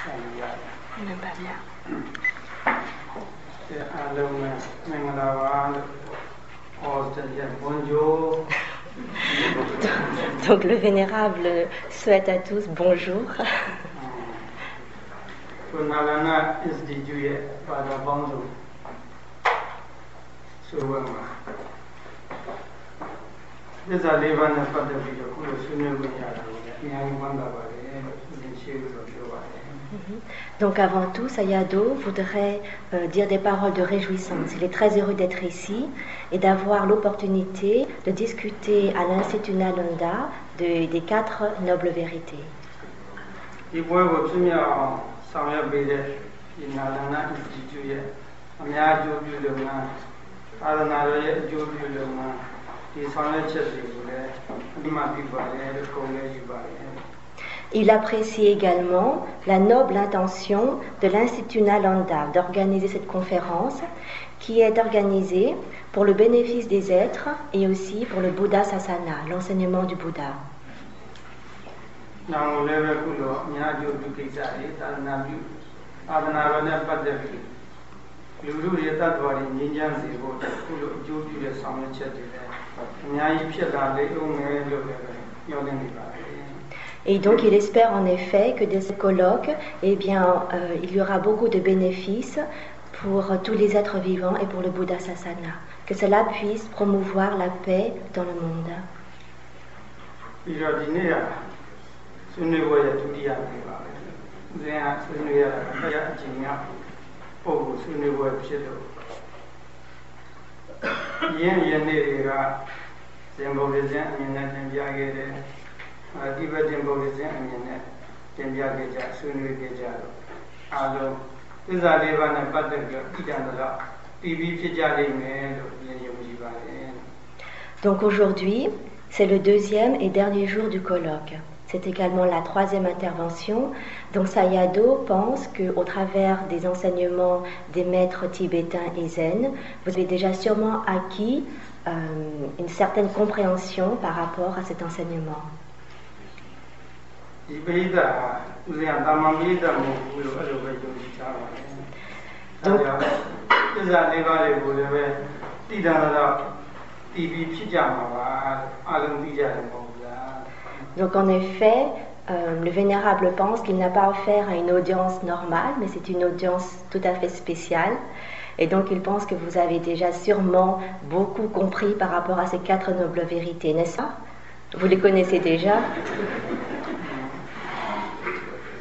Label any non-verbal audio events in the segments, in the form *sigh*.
ခ*laughs* ံရတယ် Il n'aime pas bien. ဒီအားလုံးနဲ့မင်္ဂလာပါလို့ဟောတဲ့ရဘွန်ဂျို Donc le vénérable souhaite à tous bonjour. Donc avant tout, Sayado voudrait euh, dire des paroles de réjouissance. Il est très heureux d'être ici et d'avoir l'opportunité de discuter à l'Institut Nalanda de- des quatre nobles vérités. Il apprécie également la noble intention de l'Institut Nalanda d'organiser cette conférence qui est organisée pour le bénéfice des êtres et aussi pour le Bouddha Sasana, l'enseignement du Bouddha. ။ Et donc il espère en effet que de ce colloque, eh bien, euh, il y aura beaucoup de bénéfices pour tous les êtres vivants et pour le Bouddha Sasana. Que cela puisse promouvoir la paix dans le monde. ပြီးတော့ဒီနေ့ကဆွေးနွေးပွဲရဲ့ဒုတိယနေ့ပါပဲ။ဦးဇင်းကဆွေးနွေးရတာတရားအကျဉ်းကပုံကိုဆွေးနွေးပွဲဖြစ်လို့*coughs* ရင်းရင်းနေ့တွေကဇင်ဘုရားဇင်အမြင်နဲ့သင်ပြခဲ့တယ်။အဲ ဒီဘက်တင်ဘုရားဇင်အမြင်နဲ့သင်ပြခဲ့ကြဆွေးနွေးခဲ့ကြတော့အားလုံးသစ္စာလေးပါးနဲ့ပတ်သက်ပြီးတော့ဣဒံတော့တည်ပြီးဖြစ်ကြလိမ့်မယ်လို့ယဉ်ယုံကြည်ပါတယ်။ Donc aujourd'hui, c'est le deuxième et dernier jour du colloque. C'est également la troisième intervention. Donc Sayado pense qu'au travers des enseignements des maîtres tibétains et zen, vous avez déjà sûrement acquis euh, une certaine compréhension par rapport à cet enseignement. ဒီပိဋကဟာဦးဇင်းကတာမန်ပိဋကမဟုတ်ဘူးလို့အဲ့လိုပဲယုံကြည်ထားပါတယ်။ဒါကြောင့်သစ္စာလေးပါးတွေကိုလည်းပဲတည်တယ်တော့တည်ပြီးဖြစ်ကြမှာပါအလုံးသိကြတယ်မဟုတ်ဘူးလား Donc en effet, euh, le vénérable pense qu'il n'a pas affaire à une audience normale, mais c'est une audience tout à fait spéciale. Et donc il pense que vous avez déjà sûrement beaucoup compris par rapport à ces quatre nobles vérités, n'est-ce pas Vous les connaissez déjà ။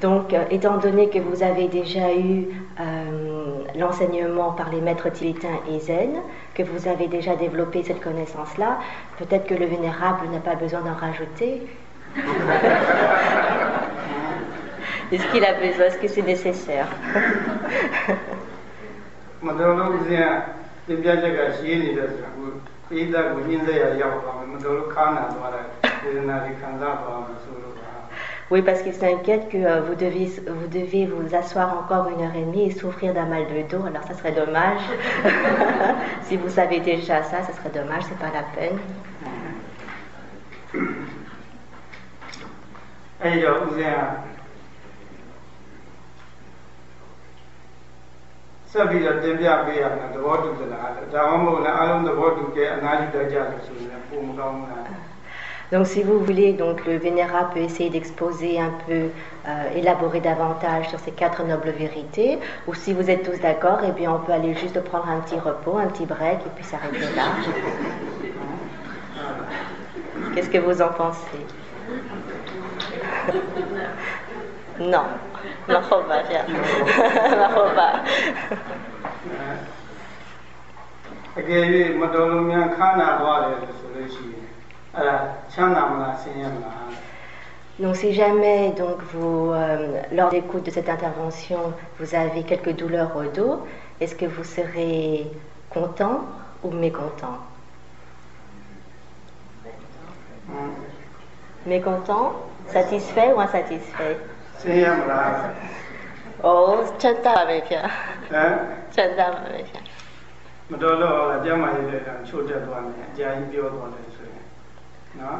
Donc, euh, étant donné que vous avez déjà eu euh, l'enseignement par les maîtres tibétains et zen, que vous avez déjà développé cette connaissance-là, peut-être que le vénérable n'a pas besoin d'en rajouter. *laughs* Est-ce qu'il a besoin? Est-ce que c'est nécessaire? *laughs* Oui, parce qu'il s'inquiète que euh, vous, devez, vous devez vous asseoir encore une heure et demie et souffrir d'un mal de dos. Alors, ça serait dommage. si vous savez déjà ça, ça serait dommage, c'est pas la peine. အဲဒီတော့ဦးဇင်းကဆက်ပြီးတော့တင်ပြပေးရမယ်သဘောတူသလားလို့ဒါမှမဟုတ်လည်းအလုံးသဘောတူကြအနာယူတတ်ကြလို့ဆိုရင်ပုံမကောင်းဘူးလား Donc, si vous voulez, donc le vénérable peut essayer d'exposer un peu, euh, élaborer davantage sur ces quatre nobles vérités. Ou si vous êtes tous d'accord, eh bien, on peut aller juste prendre un petit repos, un petit break, et puis s'arrêter là. Qu'est-ce que vous en pensez Non. Mahoba, bien. Mahoba. အကယ်၍မတော်လို့များခါနာသွားတယ်လို့ဆိုလို့ရှိရင် *laughs* Donc si jamais donc vous euh, lors de l'écoute de cette intervention vous avez quelques douleurs au dos, est-ce que vous serez content ou mécontent? Mécontent, satisfait ou insatisfait? Oh, နော်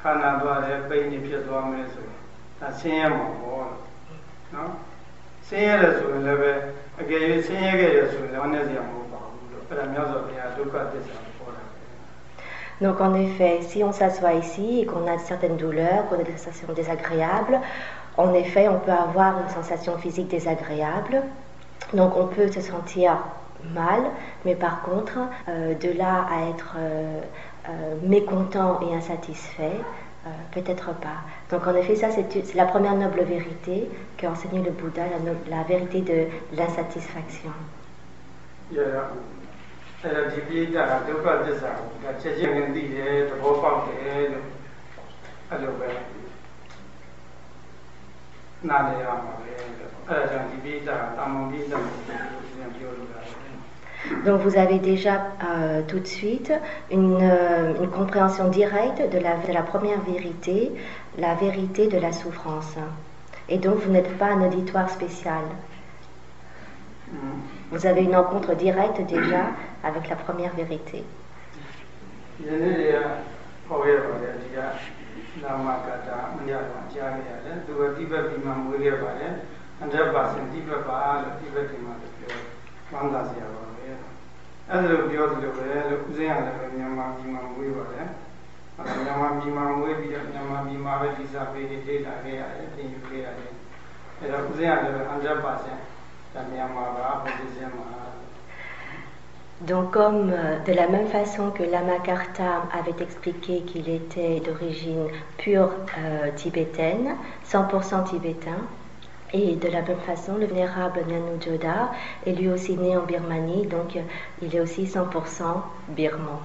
ခန္ဓာသွားတယ်ပိန်နေဖြစ်သွားမယ်ဆိုရင်ဒါဆင်းရဲမှာပေါ့နော်ဆင်းရဲတယ်ဆိုရင်လည်းပဲအကယ်၍ဆင်းရဲခဲ့တယ်ဆိုရင်လည်းဝမ်းနည်းစရာမဟုတ်ပါဘူးလို့အဲ့ဒါမြောက်စွာဘုရားဒုက္ခသစ္စာကိုပေါ်တာပဲ Donc en effet, si on s'assoit ici et qu'on a certaines douleurs, qu'on a des sensations désagréables, en effet, on peut avoir une sensation physique désagréable. Donc on peut se sentir mal, mais par contre, euh, de là à être euh, euh, mécontent et insatisfait, euh, peut-être pas. Donc en effet, ça c'est la première noble vérité qu'a enseigné le Bouddha, la, la vérité de l'insatisfaction. Donc vous avez déjà euh, tout de suite une, euh, une compréhension directe de la, de la première vérité, la vérité de la souffrance. Et donc vous n'êtes pas un auditoire spécial. Vous avez une rencontre directe déjà avec la première vérité. ယနေ့တွေကဟောခဲ့ပါတယ်ဒီကနာမကတာမရတော့ကြားခဲ့ရတယ်သူကတိဘက်ပြီးမှမွေးခဲ့ပါတယ်100%တိဘက်ပါလို့တိဘက်ဒီမှာပြောဝမ်းသာစရာပါပဲအဲ့ဒါလိုပြောသလိုပဲလို့ဦးစင်းရတယ်ပဲမြန်မာပြည်မှာမွေးပါတယ်အဲ့ဒါမြန်မာပြည်မှာမွေးပြီးတော့မြန်မာပြည်မှာပဲဒီစာပေတွေလေ့လာခဲ့ရတယ်သင်ယူခဲ့ရတယ်အဲ့တော့ဦးစင်းရတယ်ပဲ100%ဒါမြန်မာပါဘုရားရှင်မှာ Donc comme euh, de la même façon que Lama Karta avait expliqué qu'il était d'origine pure euh, tibétaine, 100% tibétain, et de la même façon le vénérable Nanu Joda est lui aussi né en Birmanie, donc euh, il est aussi 100% birman.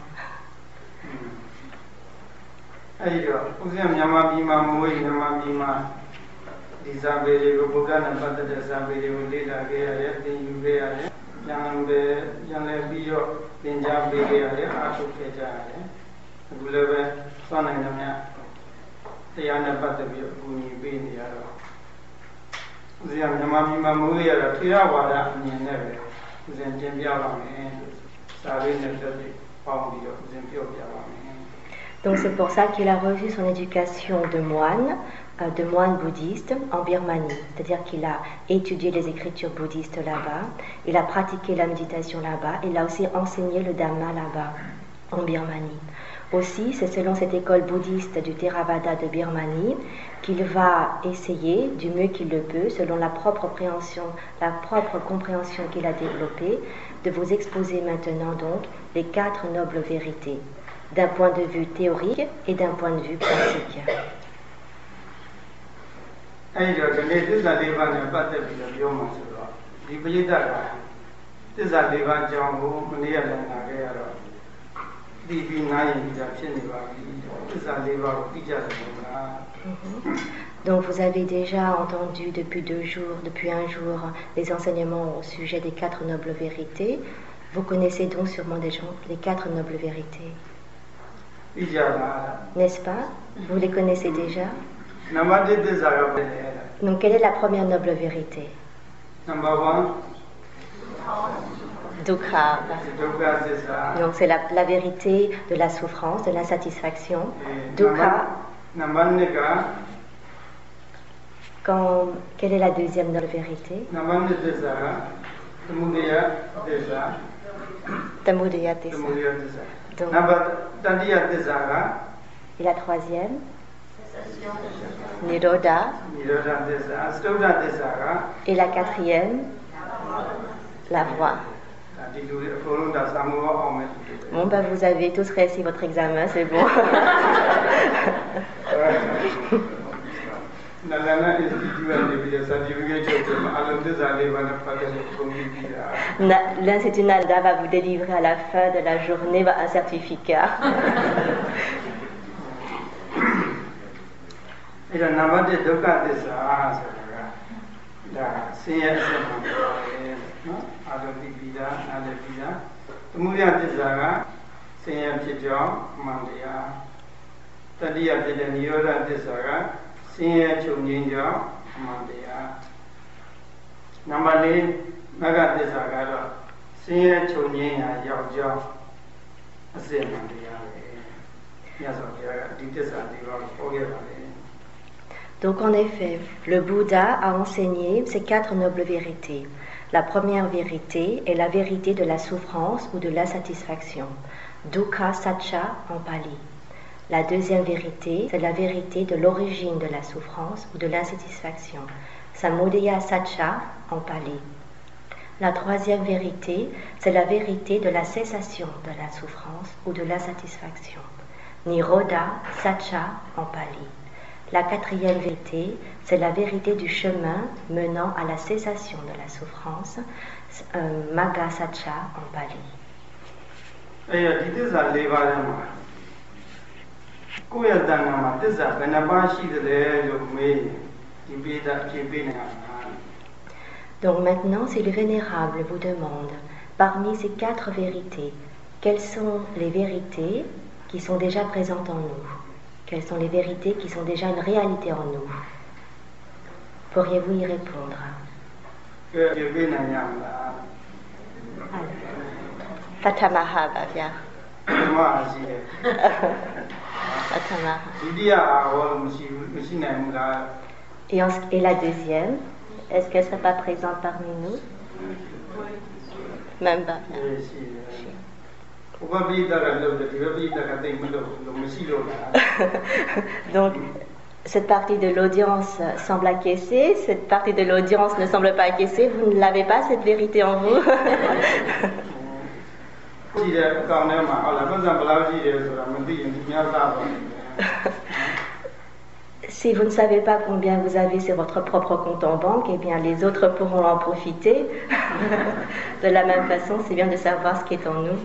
အဲဒီတော့ဦးဇင်းမြန်မာပြည်မှာမွေးမြန်မာပြည်မှာဒီဇာပေတွေကိုဘုရားနဲ့ပတ်သက်တဲ့ဇာပေတွေကိုလေ့လာခဲ့ရတယ်သင်ယူခဲ့ရတယ်။ဉာဏ်ပဲဉာဏ်လည်းပြီးတော့သင်ကြားပေးခဲ့ရတယ်အားထုတ်ခဲ့ကြရတယ်။အခုလည်းပဲစွမ်းနိုင်သမျှတရားနဲ့ပတ်သက်ပြီးအကူအညီပေးနေရတော့ ဦးဇင်းကမြန်မာပြည်မှာမွေးရတော့ထေရဝါဒအမြင်နဲ့ပဲဦးဇင်းတင်ပြပါမယ်လို့စာလေးနဲ့တက်ပြီးပေါင်းပြီးတော့ဦးဇင်းပြောပြပါမယ်။ Donc c'est pour ça qu'il a reçu son éducation de moine, euh, de moine bouddhiste en Birmanie. C'est-à-dire qu'il a étudié les écritures bouddhistes là-bas, il a pratiqué la méditation là-bas, il a aussi enseigné le Dhamma là-bas, en Birmanie. Aussi, c'est selon cette école bouddhiste du Theravada de Birmanie qu'il va essayer, du mieux qu'il le peut, selon la propre compréhension, la propre compréhension qu'il a développée, de vous exposer maintenant donc les quatre nobles vérités d'un point de vue théorique et d'un point de vue pratique. အဲဒီတော့ဒီနေ့သစ္စာလေးပါးနဲ့ပတ်သက်ပြီးတော့ပြောမှဆိုတော့ဒီပရိသတ်ကသစ္စာလေးပါးအကြောင်းကိုမနေ့ကလည်းနာခဲ့ရတော့ ဒီပြီးနားရင်ပြီးတာဖြစ်နေပါပြီသစ္စာလေးပါးကိုသိကြတယ်မလား Donc vous avez déjà entendu depuis deux jours, depuis un jour, les enseignements au sujet des quatre nobles vérités. Vous connaissez donc sûrement déjà les quatre nobles vérités, သိကြလား n'est-ce pas Vous les connaissez déjà နံပါတ်1သစ္စာကဘယ်လဲ Donc quelle est la première noble vérité နံပါတ်1 Dukkha. Donc c'est la, vérité de la souffrance, de l'insatisfaction. Dukkha. Quand, quelle est la deuxième de la vérité? Tamudaya Desa. Et la troisième? Niroda. Et la quatrième? La voix. Bon, ben vous avez tous réussi votre examen, c'est bon. *laughs* L'Institut Nalda va vous délivrer à la fin de la journée un certificat. အဲ့တော့နံပါတ်1ဒုက္ခသစ္စာဆိုတာကဒါဆင်းရဲအစစ်မှန်ပါတယ်နော်အလုံးသိပြီးသားနားလည်ပြီးသားသမုဒယသစ္စာကဆင်းရဲဖြစ်ကြောင်းမှန်တရားတတိယဖြစ်တဲ့နိရောဓသစ္စာကဆင်းရဲချုပ်ငြိမ်းကြောင်းမှန်တရားနံပါတ်၄မဂ္ဂသစ္စာကတော့ဆင်းရဲချုပ်ငြိမ်းရာရောက်ကြောင်းအစစ်မှန်တရားပဲမြတ်စွာဘုရားကဒီသစ္စာ၄ပါးကိုဟောခဲ့ပါတယ် Donc en effet, le Bouddha a enseigné ces quatre nobles vérités. La première vérité est la vérité de la souffrance ou de l'insatisfaction, dukkha satcha en pali. La deuxième vérité, c'est la vérité de l'origine de la souffrance ou de l'insatisfaction, samudaya satcha en pali. La troisième vérité, c'est la vérité de la cessation de la souffrance ou de l'insatisfaction. Niroda Satcha en pali. La quatrième vérité, c'est la vérité du chemin menant à la cessation de la souffrance, euh, Magga Satcha en pali. ကိုယ့်ရဲ့တဏ္ဍာမှာသစ္စာဘယ်နှပါးရှိသလဲလို့မေးဒီပိဒါဖြေပေးနိုင်မှာ Donc maintenant, si le Vénérable vous demande, parmi ces quatre vérités, quelles sont les vérités qui sont déjà présentes en nous Quelles sont les vérités qui sont déjà une réalité en nous. Pourriez-vous y répondre Fatamaha. *laughs* Et, et la deuxième, est-ce qu'elle ne serait pas présente parmi nous? Même pas. *laughs* Donc, cette partie de l'audience semble acquiescer, cette partie de l'audience ne semble pas acquiescer. Vous ne l'avez pas, cette vérité en vous *laughs* *laughs* Si vous ne savez pas combien vous avez sur votre propre compte en banque, eh bien les autres pourront en profiter. de la même façon, c'est bien de savoir ce qui est en nous.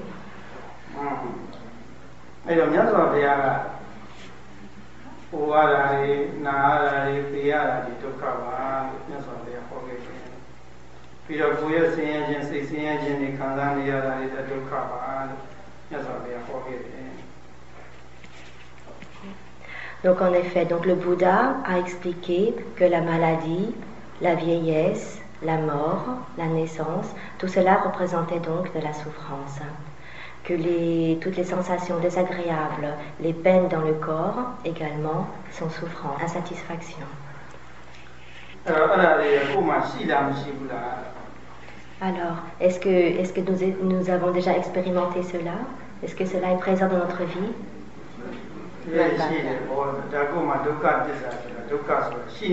Donc en effet, le Bouddha a expliqué que la maladie, la vieillesse, la mort, la naissance, tout cela représentait donc de la souffrance. Que les, toutes les sensations désagréables, les peines dans le corps également sont souffrances, insatisfaction. Alors, est-ce que, est que nous, nous avons déjà expérimenté cela? Est-ce que cela est présent dans notre vie? ရှိ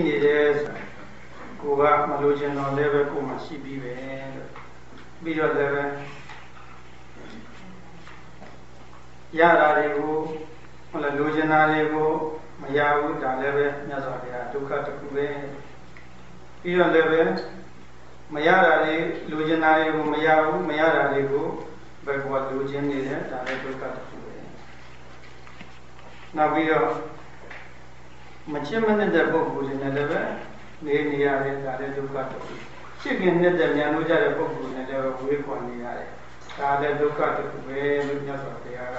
ရှိနေတယ်ဆိုတာကိုကမလိုချင်တော့လည်းပဲကိုမှရှိပြီးပဲလို့ပြီးတော့လည်းပဲရတာတွေကိုဟုတ်လားလိုချင်တာတွေကိုမရဘူးဒါလည်းပဲမြတ်စွာဘုရားဒုက္ခတစ်ခုပဲပြီးတော့လည်းပဲမရတာတွေလိုချင်တာတွေကိုမရဘူးမရတာတွေကိုဘယ်ကောလိုချင်နေတယ်ဒါလည်းဒုက္ခတစ်ခုနောက်ပြီးတော့မချစ်မနစ်တဲ့ပုဂ္ဂိုလ်တွေနဲ့လည်းပဲနေနေရတယ်ဒါလည်းဒုက္ခတစ်ခုချစ်ခင်တဲ့မြန်လို့ကြတဲ့ပုဂ္ဂိုလ်နဲ့လည်းဝေးခွာနေရတယ်ဒါလည်းဒုက္ခတစ်ခုပဲလို့မြတ်စွာဘုရားက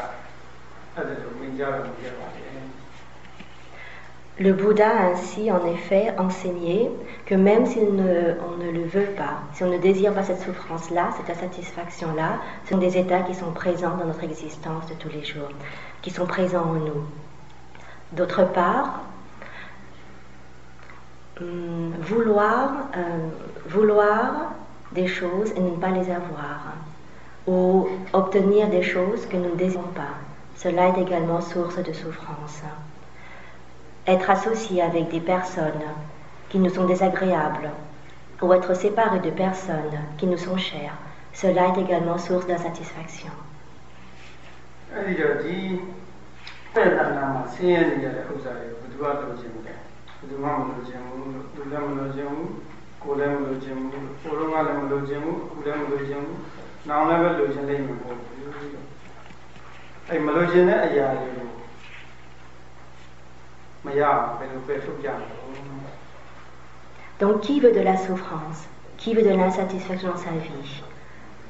Le Bouddha a ainsi en effet enseigné que même si on ne, le veut pas, si on ne désire pas cette souffrance-là, cette insatisfaction-là, ce sont des états qui sont présents dans notre existence de tous les jours, qui sont présents en nous. D'autre part, hum, euh, vouloir des choses et ne pas les avoir, ou obtenir des choses que nous ne désirons pas, cela est également source de souffrance être associé avec des personnes qui nous sont désagréables ou être séparé de personnes qui nous sont chères, cela est également source d'insatisfaction. Donc qui veut de la souffrance? Qui veut de l'insatisfaction dans sa vie?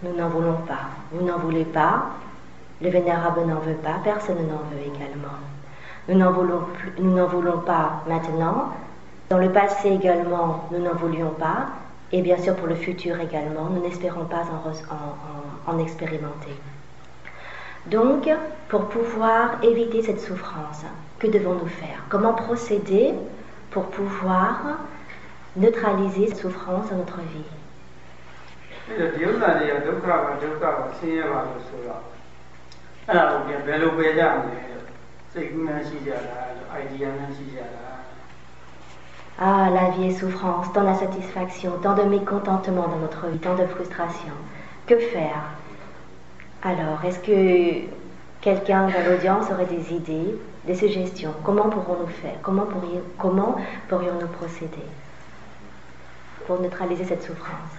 Nous n'en voulons pas. Vous n'en voulez pas, le vénérable n'en veut pas, personne n'en veut également. Nous n'en voulons, voulons pas maintenant, dans le passé également, nous n'en voulions pas, et bien sûr pour le futur également, nous n'espérons pas en, en expérimenter. Donc, pour pouvoir éviter cette souffrance, que devons-nous faire Comment procéder pour pouvoir neutraliser cette souffrance dans notre vie အဲ့တော့ဒီဥစ္စာတွေကဒုက္ခပါဒုက္ခပါဆင်းရဲပါလို့ဆိုတော့အဲ့ဒါကိုပြန်ဘယ်လိုပယ်ကြမလဲစိတ်ကူးနှမ်းရှိကြလား idea နှမ်းရှိကြလား Ah, la vie est souffrance, tant la satisfaction, tant de mécontentement dans notre vie, tant de frustration. Que faire Alors, est-ce que quelqu'un dans l'audience aurait des idées, des suggestions? Comment pourrons-nous faire? Comment, pourrions, comment pourrions-nous procéder pour neutraliser cette souffrance?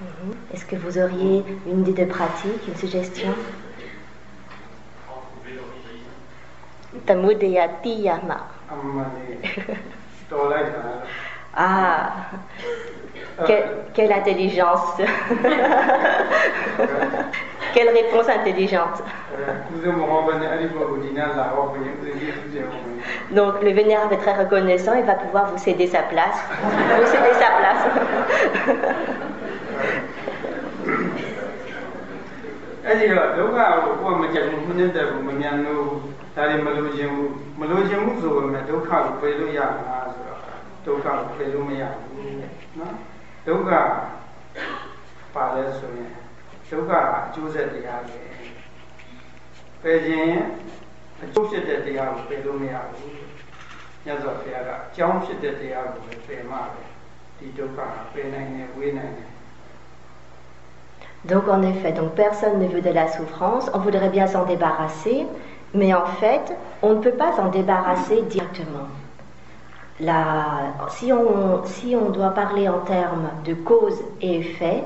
Mhm. Est-ce que vous auriez une idée de pratique, une suggestion? *laughs* Ah, quelle, quelle intelligence Quelle réponse intelligente Donc le vénérable est très reconnaissant, il va pouvoir vous céder sa place. Vous céder sa place. အဲ့ဒီတော့ဒုက္ခကိုကိုယ်မကြက်ဘူးမနစ်တဲ့ဘူးမမြန်လို့ဒါတွေမလိုချင်ဘူးမလိုချင်ဘူးဆိုပေမဲ့ဒုက္ခကိုပယ်လို့ရမှာဆိုတော့ဒုက္ခကိုပယ်လို့မရဘူးနော်ဒုက္ခပါလဲဆိုရင်ဒုက္ခအကျိုးဆက်တရားပဲပယ်ခြင်းအကျိုးဖြစ်တဲ့တရားကိုပယ်လို့မရဘူးညဇောဘုရားကအကြောင်းဖြစ်တဲ့တရားကိုပဲပယ်မှပဲဒီဒုက္ခပယ်နိုင်တယ်ဝေးနိုင်တယ် Donc en effet, donc personne ne veut de la souffrance, on voudrait bien s'en débarrasser, mais en fait, on ne peut pas s'en débarrasser directement. Si, on, si on doit parler en termes de cause et effet,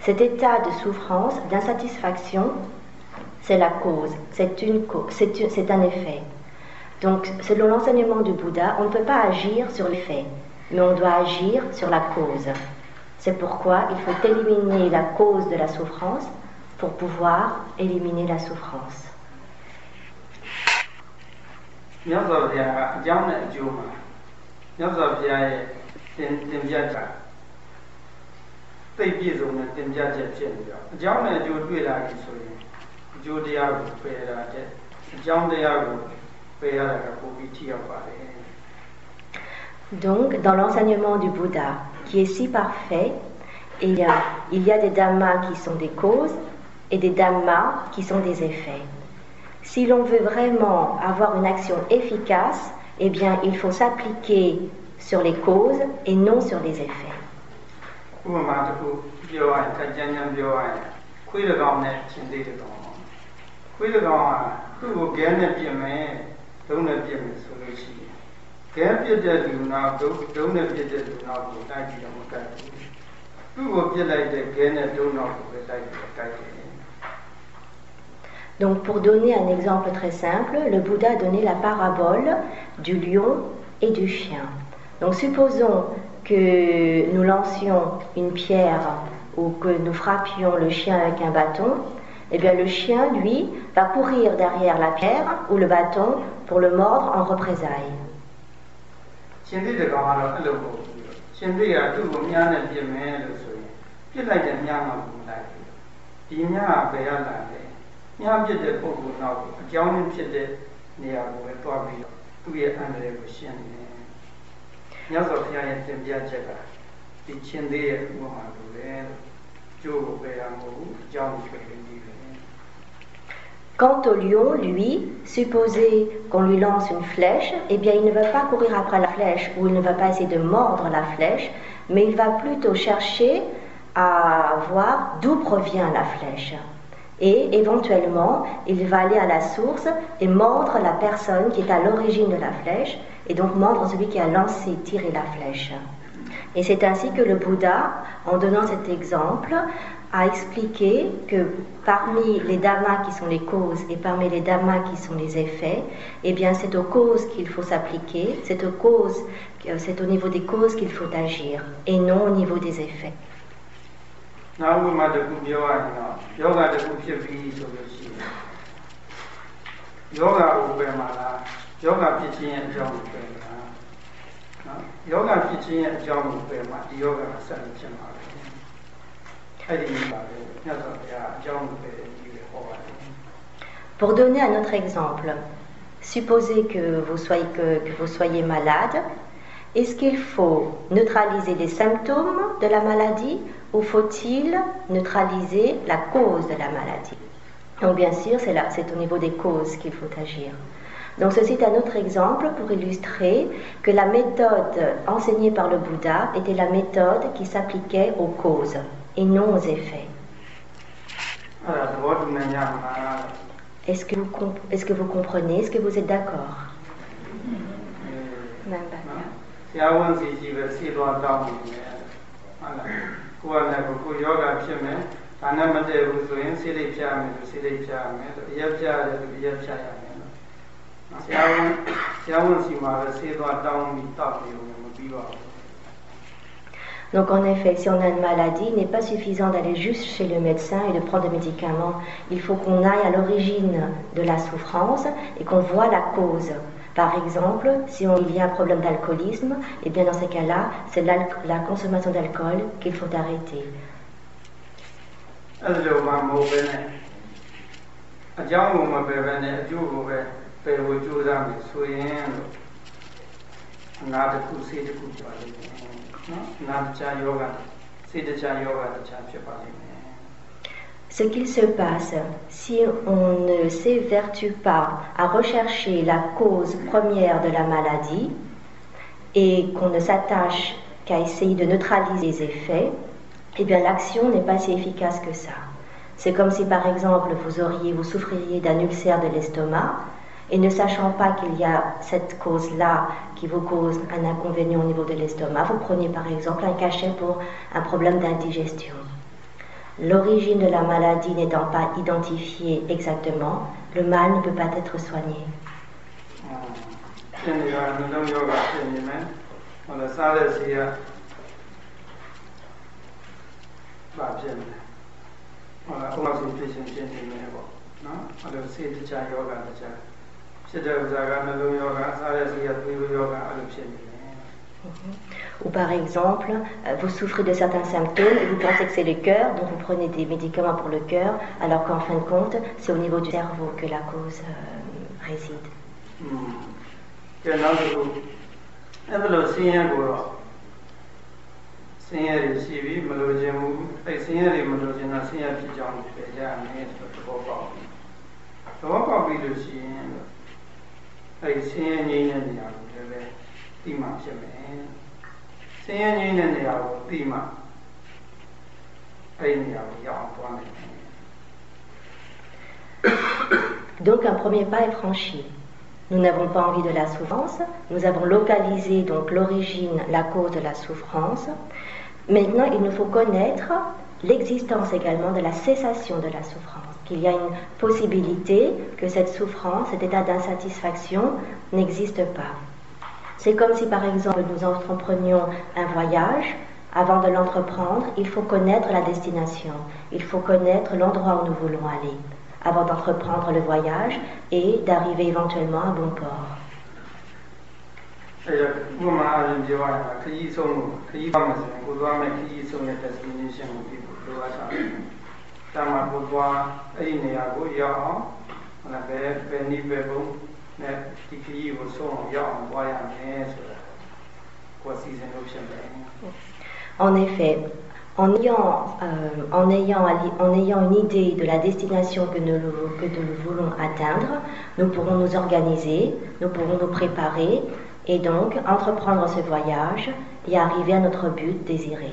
cet état de souffrance, d'insatisfaction, c'est la cause, c'est un effet. Donc, selon l'enseignement du Bouddha, on ne peut pas agir sur l'effet, mais on doit agir sur la cause. C'est pourquoi il faut éliminer la cause de la souffrance pour pouvoir éliminer la souffrance. မြတ်စွာဘုရားကအကြောင်းနဲ့အကျိုးမှာမြတ်စွာဘုရားရဲ့သင်သင်ပြတာသိပြည့်စုံတဲ့သင်ပြချက်ဖြစ်နေတော့အကြောင်းနဲ့အကျိုးတွေ့လာပြီဆိုရင်အကျိုးတရားကိုပယ်တာတဲ့အကြောင်းတရားကိုပယ်ရတာကပိုပြီးထိရောက်ပါတယ် Donc, dans l'enseignement du Bouddha, qui est si parfait, il y, a, il y a des dhammas qui sont des causes et des dhammas qui sont des effets. Si l'on veut vraiment avoir une action efficace, eh bien, il faut s'appliquer sur les causes et non sur les effets. Donc pour donner un exemple très simple, le Bouddha a donné la parabole du lion et du chien. Donc supposons que nous lancions une pierre ou que nous frappions le chien avec un bâton, eh bien le chien, lui, va courir derrière la pierre ou le bâton pour le mordre en représailles. ရှင်သိတဲ့ကောင်ကတော့အဲ့လိုပေါ့ရှင်သိကသူ့ကိုမြားနဲ့ပြင်မယ်လို့ဆိုရင်ပြစ်လိုက်တဲ့မြားမှမလိုက်ဘူးဒီမြားကဘယ်ရလာလဲမြားပြစ်တဲ့ပုံကနောက်အကြောင်းရင်းဖြစ်တဲ့နေရာကိုပဲတွားပြီးတော့သူ့ရဲ့အန္တရာယ်ကိုရှင်းနေတယ်မြတ်စွာဘုရားရဲ့သင်ပြချက်ကဒီရှင်သေးရဲ့ဥပမာလိုပဲကျိုးကိုပယ်ရမဟုတ်ဘူးအကြောင်းကိုပယ်နေတယ် Quant au lion, lui, supposez qu'on lui lance une flèche, eh bien il ne va pas courir après la flèche ou il ne va pas essayer de mordre la flèche, mais il va plutôt chercher à voir d'où provient la flèche. Et éventuellement, il va aller à la source et mordre la personne qui est à l'origine de la flèche, et donc mordre celui qui a lancé, tiré la flèche. Et c'est ainsi que le Bouddha, en donnant cet exemple, a expliqué que parmi les dhammas qui sont les causes et parmi les dhammas qui sont les effets, eh bien c'est aux causes qu'il faut s'appliquer, c'est aux causes, c'est au niveau des causes qu'il faut agir et non au niveau des effets. နောက်ဝိမာတခုပြောရရင်တော့ယောဂတခုဖြစ်ပြီးဆိုလို့ရှိရင်ယောဂကိုပယ်မှာလားယောဂဖြစ်ခြင်းရဲ့အကြောင်းကိုပယ်မှာနော်ယောဂဖြစ်ခြင်းရဲ့အကြောင်းကိုပယ်မှာဒီယောဂကဆက်လို့ဖြစ်မှာပဲအဲ့ဒီပါပဲမြတ်စွာဘုရားအကြောင်းကိုပယ်ပြီးဟောပါတယ် Pour donner un autre exemple, supposez que vous soyez, que, que vous soyez malade, est-ce qu'il faut neutraliser les symptômes de la maladie ou faut-il neutraliser la cause de la maladie? Donc bien sûr, c'est, au niveau des causes qu'il faut agir. Donc ceci est un autre exemple pour illustrer que la méthode enseignée par le Bouddha était la méthode qui s'appliquait aux causes et non aux effets. Est-ce que vous comprenez? Est-ce que vous êtes d'accord? အဲ Même pas. နော်ဆရာဝန်စီကြီးပဲဆေးသွားတောင်းနေတယ်ဟုတ်လားကိုယ်ကလည်းကိုယ်ယောဂဖြစ်မယ်ဒါနဲ့မတည့်ဘူးဆိုရင်ဆေးလိပ်ဖြာမယ်ဆိုဆေးလိပ်ဖြာမယ်ဆိုရက်ဖြာရတယ်ဆိုရက်ဖြာရမယ်နော်ဆရာဝန်ဆရာဝန်စီမှာပဲဆေးသွားတောင်းပြီးတောက်ပြီးမပြီးပါဘူး Donc en effet, si on a une maladie, il n'est pas suffisant d'aller juste chez le médecin et de prendre des médicaments. Il faut qu'on aille à l'origine de la souffrance et qu'on voit la cause. Par exemple, si on- il y a un problème d'alcoolisme, et bien dans ces cas-là, c'est l'alc- la consommation d'alcool qu'il faut arrêter. အဲ့လိုမှမဟုတ်ပဲနဲ့အကြောင်းကိုမပယ်ပဲနဲ့အကျိုးကိုပဲပယ်ဖို့ကြိုးစားမယ်ဆိုရင်လို့အနာတစ်ခုစေတစ်ခုပါလိမ့်မယ်နော်အနာတခြားယောဂစေတခြားယောဂတခြားဖြစ်ပါလိမ့်မယ် Ce qu'il se passe, si on ne s'évertue pas à rechercher la cause première de la maladie et qu'on ne s'attache qu'à essayer de neutraliser les effets, eh bien l'action n'est pas si efficace que ça. C'est comme si par exemple vous auriez, vous souffririez d'un ulcère de l'estomac et ne sachant pas qu'il y a cette cause-là qui vous cause un inconvénient au niveau de l'estomac, vous preniez par exemple un cachet pour un problème d'indigestion. L'origine de la maladie n'étant pas identifiée exactement, le mal ne peut pas être soigné. ဖြ Ou par exemple, euh, vous souffrez de certains symptômes et vous pensez que c'est le cœur, donc vous prenez des médicaments pour le cœur, alors qu'en fin de compte, c'est au niveau du cerveau que la cause euh, réside. อื มကဲနောက်တစ်ခုအဲ့ဒါလို့ဆင်းရဲကိုတော့ဆင်းရဲတွေရှိပြီးမလိုချင်ဘူးအဲ့ဆင်းရဲတွေမလိုချင်တာဆင်းရဲဖြစ်ကြောင်းပြကြရမယ်ဆိုတော့သဘောပေါက်ပြီသဘောပေါက်ပြီလို့ရှိရင်အဲ့ဆင်းရဲငြိမ်းတဲ့နေရာကိုလည်းပဲသိမှဖြစ်မယ်ဆင်းရဲငြိမ်းတဲ့နေရာကိုသိမှအဲ့ဒီနေရာကိုရောက်အောင်သွားမယ် Donc un premier pas est franchi. Nous n'avons pas envie de la souffrance, nous avons localisé donc l'origine, la cause de la souffrance. Maintenant, il nous faut connaître l'existence également de la cessation de la souffrance, qu'il y a une possibilité que cette souffrance, cet état d'insatisfaction n'existe pas. C'est comme si par exemple nous entreprenions un voyage. Avant de l'entreprendre, il faut connaître la destination, il faut connaître l'endroit où nous voulons aller avant d'entreprendre le voyage et d'arriver éventuellement à bon port. အဲ့ဒါဥပမာအရင်ပြောရတာခရီးဆုံးကိုခရီးသွားမယ်ဆိုရင်ကိုသွားမယ်ခရီးဆုံးရဲ့ destination ကိုပြီးဖို့လိုအပ်တာ။ဒါမှကိုသွားအဲ့ဒီနေရာကိုရောက်အောင်ဟိုလည်းပဲပဲနိပဲဘုံနဲ့ဒီခရီးကိုဆုံးအောင်ရောက်အောင်သွားရမယ်ဆို En effet, en ayant, euh, en, ayant, en ayant, une idée de la destination que nous, que nous, voulons atteindre, nous pourrons nous organiser, nous pourrons nous préparer et donc entreprendre ce voyage et arriver à notre but désiré.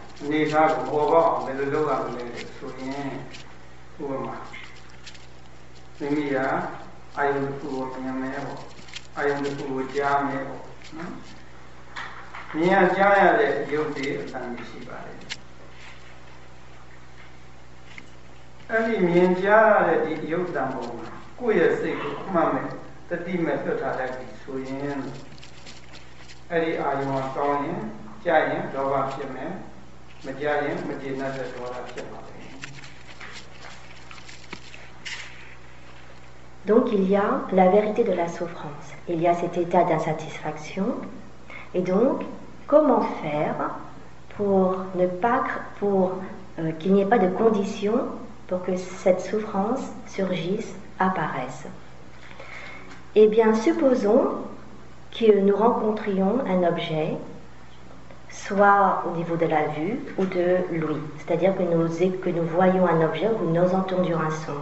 တော့ဒုက္ခသစ္စာလို့ပြောရရင်ဒုက္ခသစ္စာအနေထားကိုပေါ်ပေါက်အောင်ဘယ်လိုလုပ်ရမလဲဆိုရင်ဥပမာမိမိကအာယုတစ်ခုကိုမြင်မယ်ပေါ့အာယုတစ်ခုကိုကြားမယ်ပေါ့နော်မြင်ရကြားရတဲ့ရုပ်တွေအတန်ကြီးရှိပါတယ်အဲ့ဒီမြင်ကြားရတဲ့ဒီရုပ်တံပုံမှာကိုယ့်ရဲ့စိတ်ကိုအမှန်မဲ့တတိမဲ့လွတ်ထားလိုက်ပြီဆိုရင်အဲ့ဒီအာယုံကကောင်းရင်ကြာရင်ဒေါဘဖြစ်မယ် မကြာရင်မကျေနပ်တဲ့ဒေါသဖြစ်ပါမယ် Donc il y a la vérité de la souffrance, il y a cet état d'insatisfaction, et donc comment faire pour ne pas pour euh, qu'il n'y ait pas de conditions pour que cette souffrance surgisse, apparaisse. Eh bien, supposons que nous rencontrions un objet, soit au niveau de la vue ou de l'ouïe, c'est-à-dire que nous, que nous voyons un objet ou que nous entendions un son.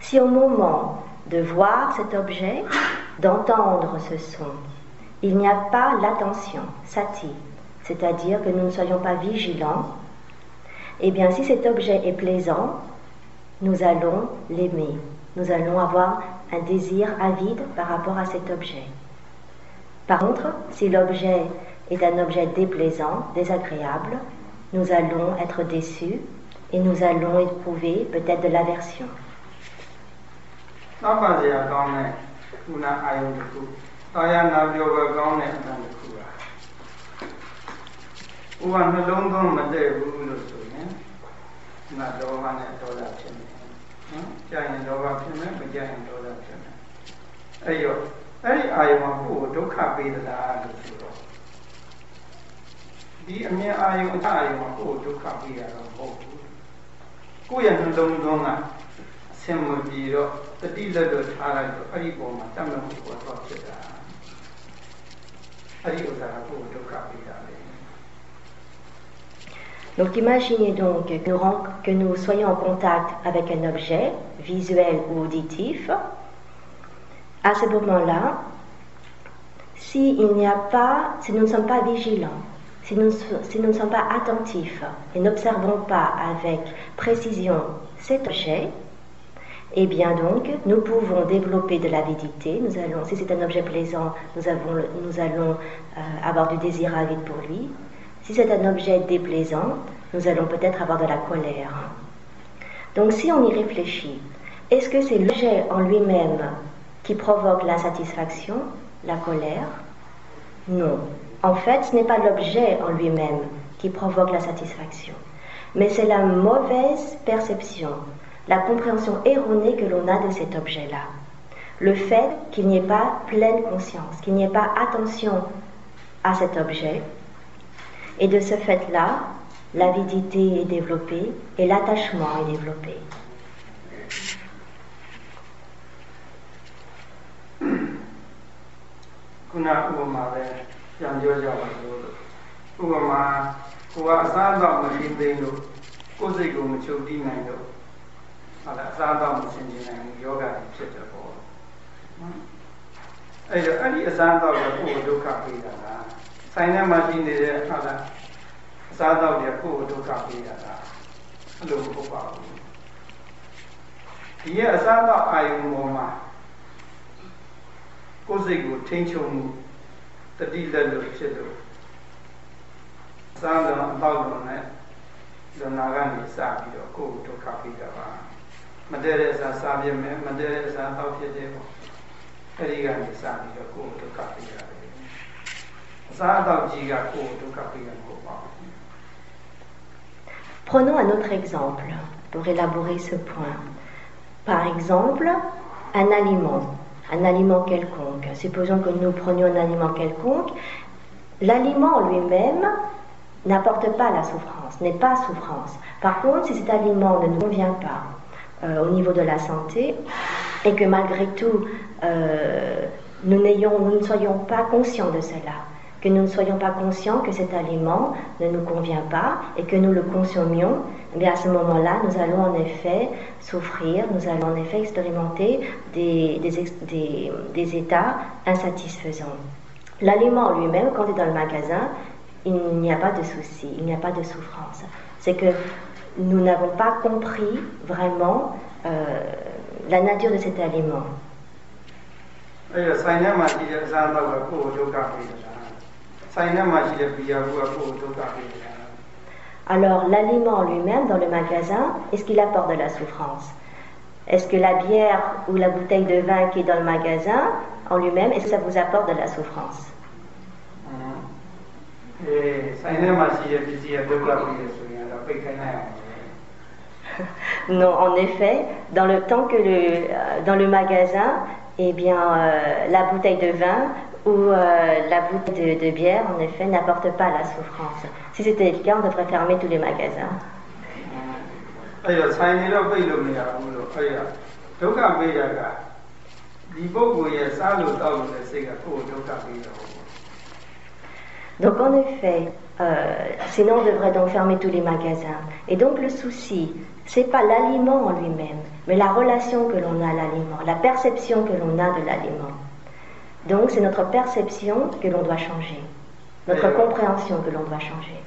Si au moment de voir cet objet, d'entendre ce son, il n'y a pas l'attention, sati, c'est-à-dire que nous ne soyons pas vigilants, eh bien si cet objet est plaisant, nous allons l'aimer, nous allons avoir un désir avide par rapport à cet objet. Par contre, si l'objet est un objet déplaisant, désagréable, nous allons être déçus et nous allons éprouver peut-être de l'aversion. ဒေါသဖြစ်နေတယ်။နော်။ကြာရင်လောဘဖြစ်မယ်၊မကြာရင်ဒေါသဖြစ်မယ်။အဲ့ရောအဲ့ဒီအာယုံကကိုယ်ကိုဒုက္ခပေးသလားလို့ဆိုတော့ဒီအမြင်အာယုံအထအာယုံကကိုယ်ကိုဒုက္ခပေးရတော့မဟုတ်ဘူး။ကိုယ့်ရဲ့နှလုံးသွင်းကအဆင်မပြေတော့တတိလက်တော့ထားလိုက်တော့အဲ့ဒီပုံမှာတတ်မှတ်မှုပေါ်တော့ဖြစ်တာ။အဲ့ဒီဥစ္စာကကိုယ်ကိုဒုက္ခပေးတာလေ။ Donc imaginez donc que nous, que nous soyons en contact avec un objet visuel ou auditif. À ce moment-là, s'il n'y a pas, si nous ne sommes pas vigilants, si nous, ne sommes pas attentifs et n'observons pas avec précision cet objet, eh bien donc, nous pouvons développer de l'avidité. Nous allons, si c'est un objet plaisant, nous, avons, nous allons euh, avoir du désir avide pour lui. Si c'est un objet déplaisant, nous allons peut-être avoir de la colère. Donc si on y réfléchit, est-ce que c'est l'objet en lui-même qui provoque l'insatisfaction, la colère? Non. En fait, ce n'est pas l'objet en lui-même qui provoque la satisfaction, mais c'est la mauvaise perception, la compréhension erronée que l'on a de cet objet-là. Le fait qu'il n'y ait pas pleine conscience, qu'il n'y ait pas attention à cet objet, et de ce fait-là, l'avidité est développée et l'attachement est développé. Kuna ပမာပဲပြန်ပြောကြပါလို့ဥပမာကိုကအစားအသောက်မရှိသိလို့ကိုယ်စိတ်ကိုမချုပ်တီးနိုင်လို့ဟုတ်လားအစားအသောက်မဆင်ခြင်နိုင်ဘူးယောဂဖြစ်တယ်ပေါ့အဲ့တော့အဲ့ဒီအစားအသောက်ကကိုယ်ကိုဒုက္ခပေးတာလားဆိုင်ထဲမှာရှိနေတဲ့ဟုတ်လားအစားအသောက်တွေကိုယ်ကိုဒုက္ခပေးတာလားအဲ့လိုမဟုတ်ပါဘူးဒီရဲ့အစားအသောက်အာယုံပေါ်မှာကိုယ်စိတ်ကိုထိန်းချုပ်မှု တတိလက်လို့ဖြစ်လို့စားတော့အတော့လုံးနဲ့လွန်နာကနေစပြီးတော့ကိုယ်ကိုဒုက္ခပေးတာပါမတည့်တဲ့အစားစားပြမယ်မတည့်တဲ့အစားတောက်ဖြစ်တယ်ပေါ့အဲဒီကနေစပြီးတော့ကိုယ်ကိုဒုက္ခပေးတာပဲအစားအသောက်ကြီးကကိုယ်ကိုဒုက္ခပေးတာမဟုတ်ပါဘူး Prenons un autre exemple pour élaborer ce point. Par exemple, un aliment, un aliment quelconque. Supposons que nous prenions un aliment quelconque. L'aliment en lui-même n'apporte pas la souffrance, n'est pas souffrance. Par contre, si cet aliment ne nous convient pas euh, au niveau de la santé et que malgré tout euh, nous ne soyons pas conscients de cela, que nous ne soyons pas conscients que cet aliment ne nous convient pas et que nous le consommions, eh bien à ce moment-là, nous allons en effet souffrir, nous allons en effet expérimenter des, des, états insatisfaisants. L'aliment lui-même, quand il est dans le magasin, il n'y a pas de souci, il n'y a pas de souffrance. C'est que nous n'avons pas compris vraiment euh, la nature de cet aliment. Alors l'aliment lui-même dans le magasin, est-ce qu'il apporte de la souffrance? Est-ce que la bière ou la bouteille de vin qui est dans le magasin en lui-même, est-ce que ça vous apporte de la souffrance? *laughs* Non, en effet, dans le temps que le, dans le magasin, eh bien, euh, la bouteille de vin euh, la bouteille de, de, bière, en effet, n'apporte pas la souffrance. Si c'était le cas, on devrait fermer tous les magasins. Donc en effet, euh, sinon on devrait donc fermer tous les magasins. Et donc le souci, c'est pas l'aliment en lui-même, mais la relation que l'on a à l'aliment, la perception que l'on a de l'aliment. Donc c'est notre perception que l'on doit changer, notre compréhension que l'on doit changer.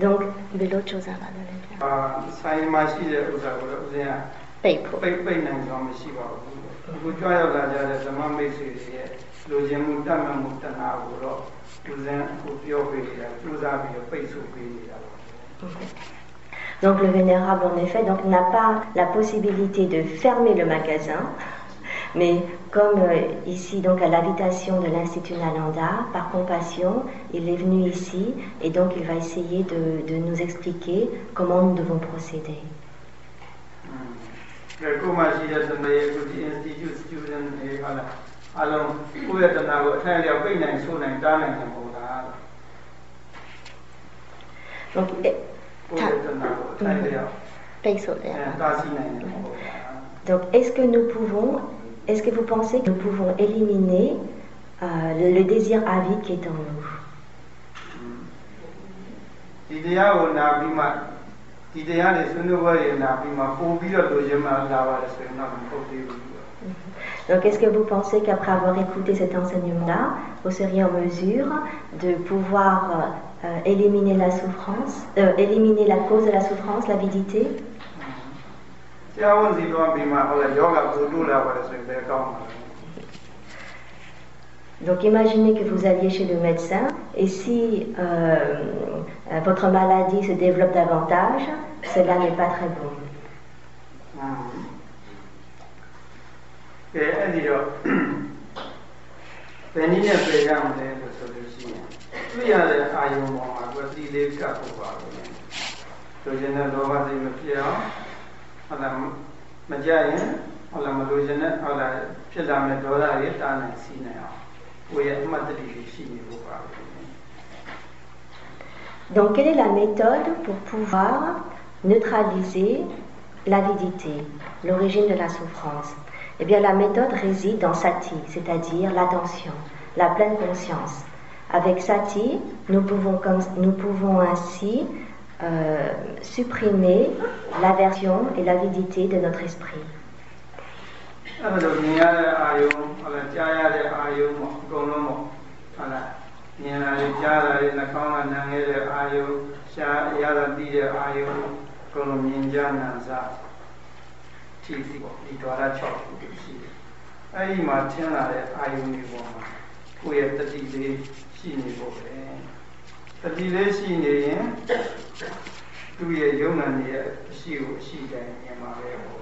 Donc, bel autre chose à donner. အာဆိုင်မှာရှိတဲ့ဥစ္စာကိုတော့ဦးဇင်းက ပိတ်ဖို့ ပိတ်ပိတ်နိုင်ကြောင်းမရှိပါဘူးအခုကြွားရောက်လာကြတဲ့ဓမ္မမိတ်ဆွေတွေရဲ့လူချင်းမှုတတ်မှတ်မှုတဏှာကိုတော့ဦးဇင်းအခုပြောပေးနေတာကြိုးစားပြီးတော့ပိတ်ဆို့ပေးနေတာပါ Donc le vénérable, en effet, donc n'a pas la possibilité de fermer le magasin, Mais comme euh, ici, donc à l'invitation de l'Institut Nalanda, par compassion, il est venu ici et donc il va essayer de, de nous expliquer comment nous devons procéder. Donc, donc est-ce que nous pouvons est-ce que vous pensez que nous pouvons éliminer euh, le, le, désir avide qui est en nous? Donc, est-ce que vous pensez qu'après avoir écouté cet enseignement-là, vous seriez en mesure de pouvoir euh, éliminer la souffrance, euh, éliminer la cause de la souffrance, l'avidité? Donc imaginez que vous alliez chez le médecin et si euh, euh, votre maladie se développe davantage, cela n'est pas très bon. *coughs* Donc, quelle est la méthode pour pouvoir neutraliser l'avidité, l'origine de la souffrance? Eh bien, la méthode réside dans sati, c'est-à-dire l'attention, la pleine conscience. Avec sati, nous pouvons, nous pouvons ainsi euh, supprimer l'aversion et l'avidité de notre esprit. အဲ့လိုမြင်ရတဲ့အာယုံဟလာကြားရတဲ့အာယုံပေါ့အကုန်လုံးပေါ့ဟလာမြင်လာတဲ့ကြားလာတဲ့နှာခေါင်းကနံခဲ့တဲ့အာယုံရှားအရသာသိတဲ့အာယုံအကုန်လုံးမြင်ကြနာစားထိသိပေါ့ဒီဒွါရ6ခုရှိတယ်အဲ့ဒီမှာထင်လာတဲ့အာယုံတွေပေါ်မှာကိုယ့်ရဲ့တတိလေးရှိနေဖို့ပဲတတိလေးရှိနေရင်သူ့ရဲ့ယုံနာနေရဲ့အရှိကိုအရှိတိုင်းမြင်ပါပဲပေါ့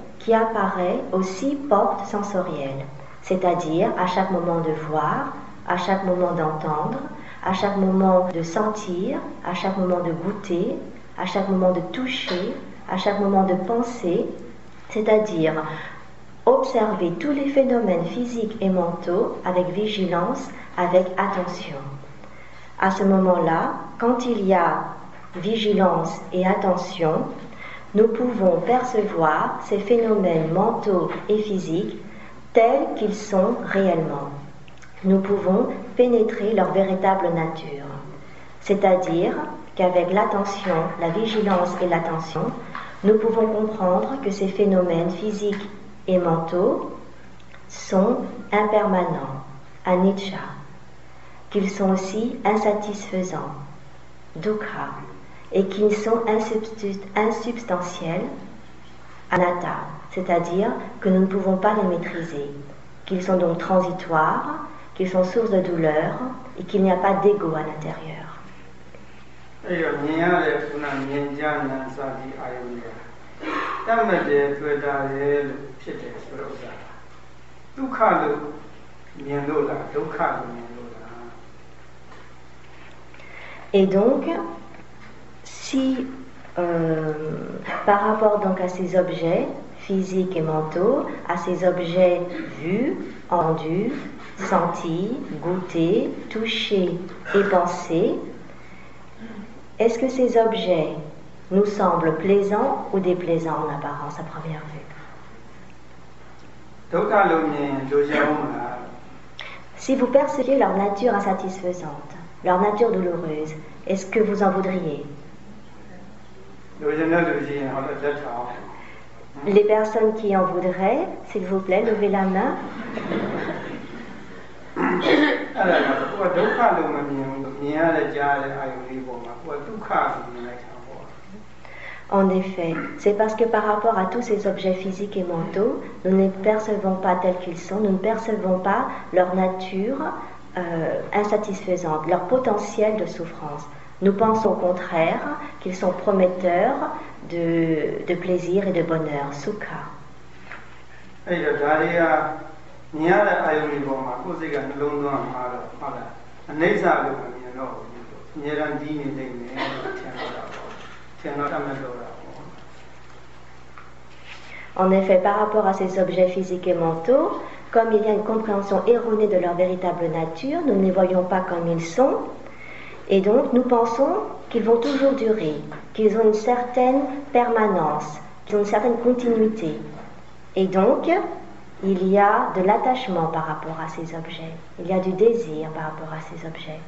qui apparaît aussi porte sensorielle, c'est-à-dire à chaque moment de voir, à chaque moment d'entendre, à chaque moment de sentir, à chaque moment de goûter, à chaque moment de toucher, à chaque moment de penser, c'est-à-dire observer tous les phénomènes physiques et mentaux avec vigilance, avec attention. À ce moment-là, quand il y a vigilance et attention, nous pouvons percevoir ces phénomènes mentaux et physiques tels qu'ils sont réellement. Nous pouvons pénétrer leur véritable nature, c'est-à-dire qu'avec l'attention, la vigilance et l'attention, nous pouvons comprendre que ces phénomènes physiques et mentaux sont impermanents, anicca, qu'ils sont aussi insatisfaisants, dukkha, et qu'ils sont insubstantiels, anatta, c'est-à-dire que nous ne pouvons pas les maîtriser, qu'ils sont donc transitoires, qu'ils sont source de douleur et qu'il n'y a pas d'ego à l'intérieur. အဲ့တော့မြင်ရတဲ့ခုနမြင်ကြနာစာဒီအာယုန်တွေတတ်မှတ်တယ်တွေ့တာရဲ့လို့ဖြစ်တယ်ဆိုတော့ဥစ္စာဒုက္ခလို့မြင်လို့လားဒုက္ခလို့မြင်လို့လား Et donc, si euh, par rapport donc à ces objets physiques et mentaux, à ces objets vus, entendus, sentis, goûtés, touchés et pensés, est-ce que ces objets nous semblent plaisants ou déplaisants en apparence à première vue? Si vous percevez leur nature insatisfaisante, leur nature douloureuse, est-ce que vous en voudriez? Les personnes qui en voudraient, s'il vous plaît, levez la main. En effet, c'est parce que par rapport à tous ces objets physiques et mentaux, nous ne les percevons pas tels qu'ils sont, nous ne percevons pas leur nature euh, insatisfaisante, leur potentiel de souffrance. Nous pensons au contraire qu'ils sont prometteurs de, de, plaisir et de bonheur, sukha. En effet, par rapport à ces objets physiques et mentaux, comme il y a une compréhension erronée de leur véritable nature, nous ne les voyons pas comme ils sont, et donc nous pensons qu'ils vont toujours durer, qu'ils ont une certaine permanence, qu'ils ont une certaine continuité. Et donc, il y a de l'attachement par rapport à ces objets, il y a du désir par rapport à ces objets.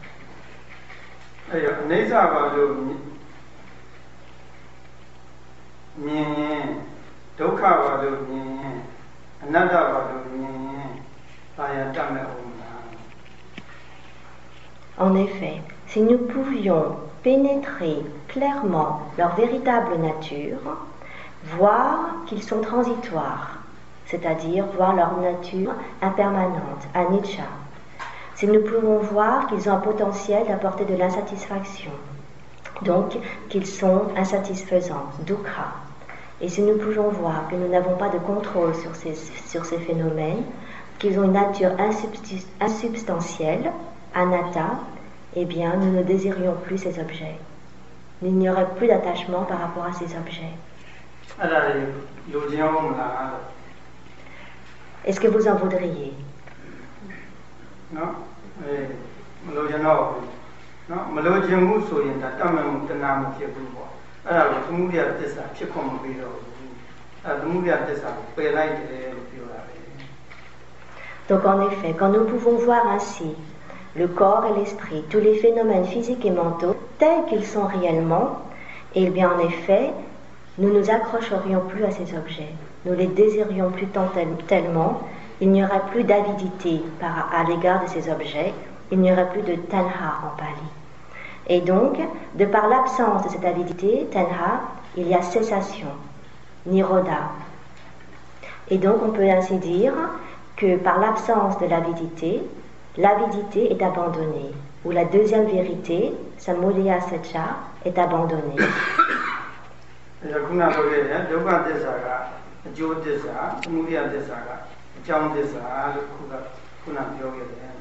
En effet, si nous pouvions pénétrer clairement leur véritable nature, voir qu'ils sont transitoires, c'est-à-dire voir leur nature impermanente, anicca. Si nous pouvons voir qu'ils ont un potentiel d'apporter de l'insatisfaction, donc qu'ils sont insatisfaisants, dukkha. Et si nous pouvons voir que nous n'avons pas de contrôle sur ces, phénomènes, qu'ils ont une nature insubstantielle, anatta, eh bien, nous ne désirions plus ces objets. Il n'y aurait plus d'attachement par rapport à ces objets. Est-ce que vous en voudriez? Non. Non, donc en effet, quand nous pouvons voir ainsi le corps et l'esprit, tous les phénomènes physiques et mentaux tels qu'ils sont réellement, eh bien en effet, nous nous accrocherions plus à ces objets, nous les désirions plus tant tellement, il n'y aurait plus d'avidité à l'égard de ces objets, il n'y aurait plus de tanha en pali. Et donc, de par l'absence de cette avidité, tanha, il y a cessation, niroda. Et donc, on peut ainsi dire que par l'absence de l'avidité, l'avidité est abandonnée. où la deuxième vérité, Samudaya Satcha, est abandonnée. အဲဒါခုနပြောခဲ့တဲ့ဒုက္ခသစ္စာကအကျိုးသစ္စာသမုဒယသစ္စာကအကြောင်းသစ္စာလို့ခုကခုနပြောခဲ့တယ်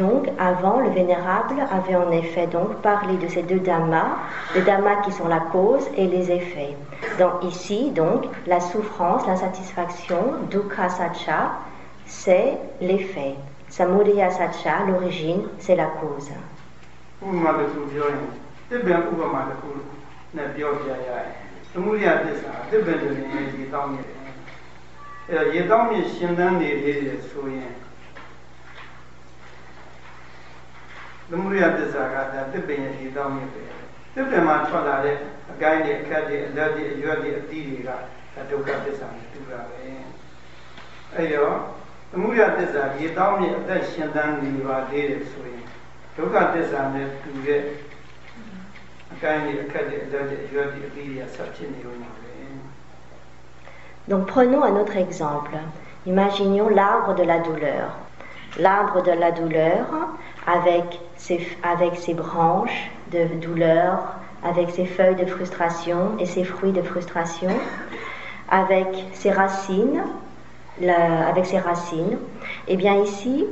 Donc, avant, le Vénérable avait en effet donc parlé de ces deux dhammas, les dhammas qui sont la cause et les effets. Donc ici, donc, la souffrance, l'insatisfaction, dukkha satcha, c'est l'effet. Samudaya satcha, l'origine, c'est la cause. ဥပမာတစ်ခုပြောရင်တစ်ပင်ဥပမာတစ်ခုနဲ့ပြောပြရရင်သမုဒယသစ္စာတစ်ပင်တွေနဲ့ရေတောင်းနေတယ်အဲတော့ရေတောင်းမြင့်ရှင်သန်နေသေးတယ်ဆိုရင်သမုဒယသစ္စာကဒါတစ်ပင်ရဲ့ရေတောင်းမြင့်ပဲတစ်ပင်မှာထွက်လာတဲ့အကိုင်းတွေအခက်တွေအလက်တွေအရွက်တွေအသီးတွေကဒါဒုက္ခသစ္စာနဲ့တူတာပဲအဲတော့သမုဒယသစ္စာရေတောင်းမြင့်အသက်ရှင်သန်နေပါသေးတယ်ဆိုရင် ဒုက္ခသစ္စာနဲ့တူတဲ့အကိုင်းတွေအခက်တွေအလက်တွေအရွက်တွေအသီးတွေဆက်ဖြစ်နေလို့ပါပဲ Donc prenons un autre exemple. Imaginons l'arbre de la douleur. L'arbre de la douleur avec ses, avec ses branches de douleur, avec ses feuilles de frustration et ses fruits de frustration, avec ses racines, avec ses racines. Et bien ici,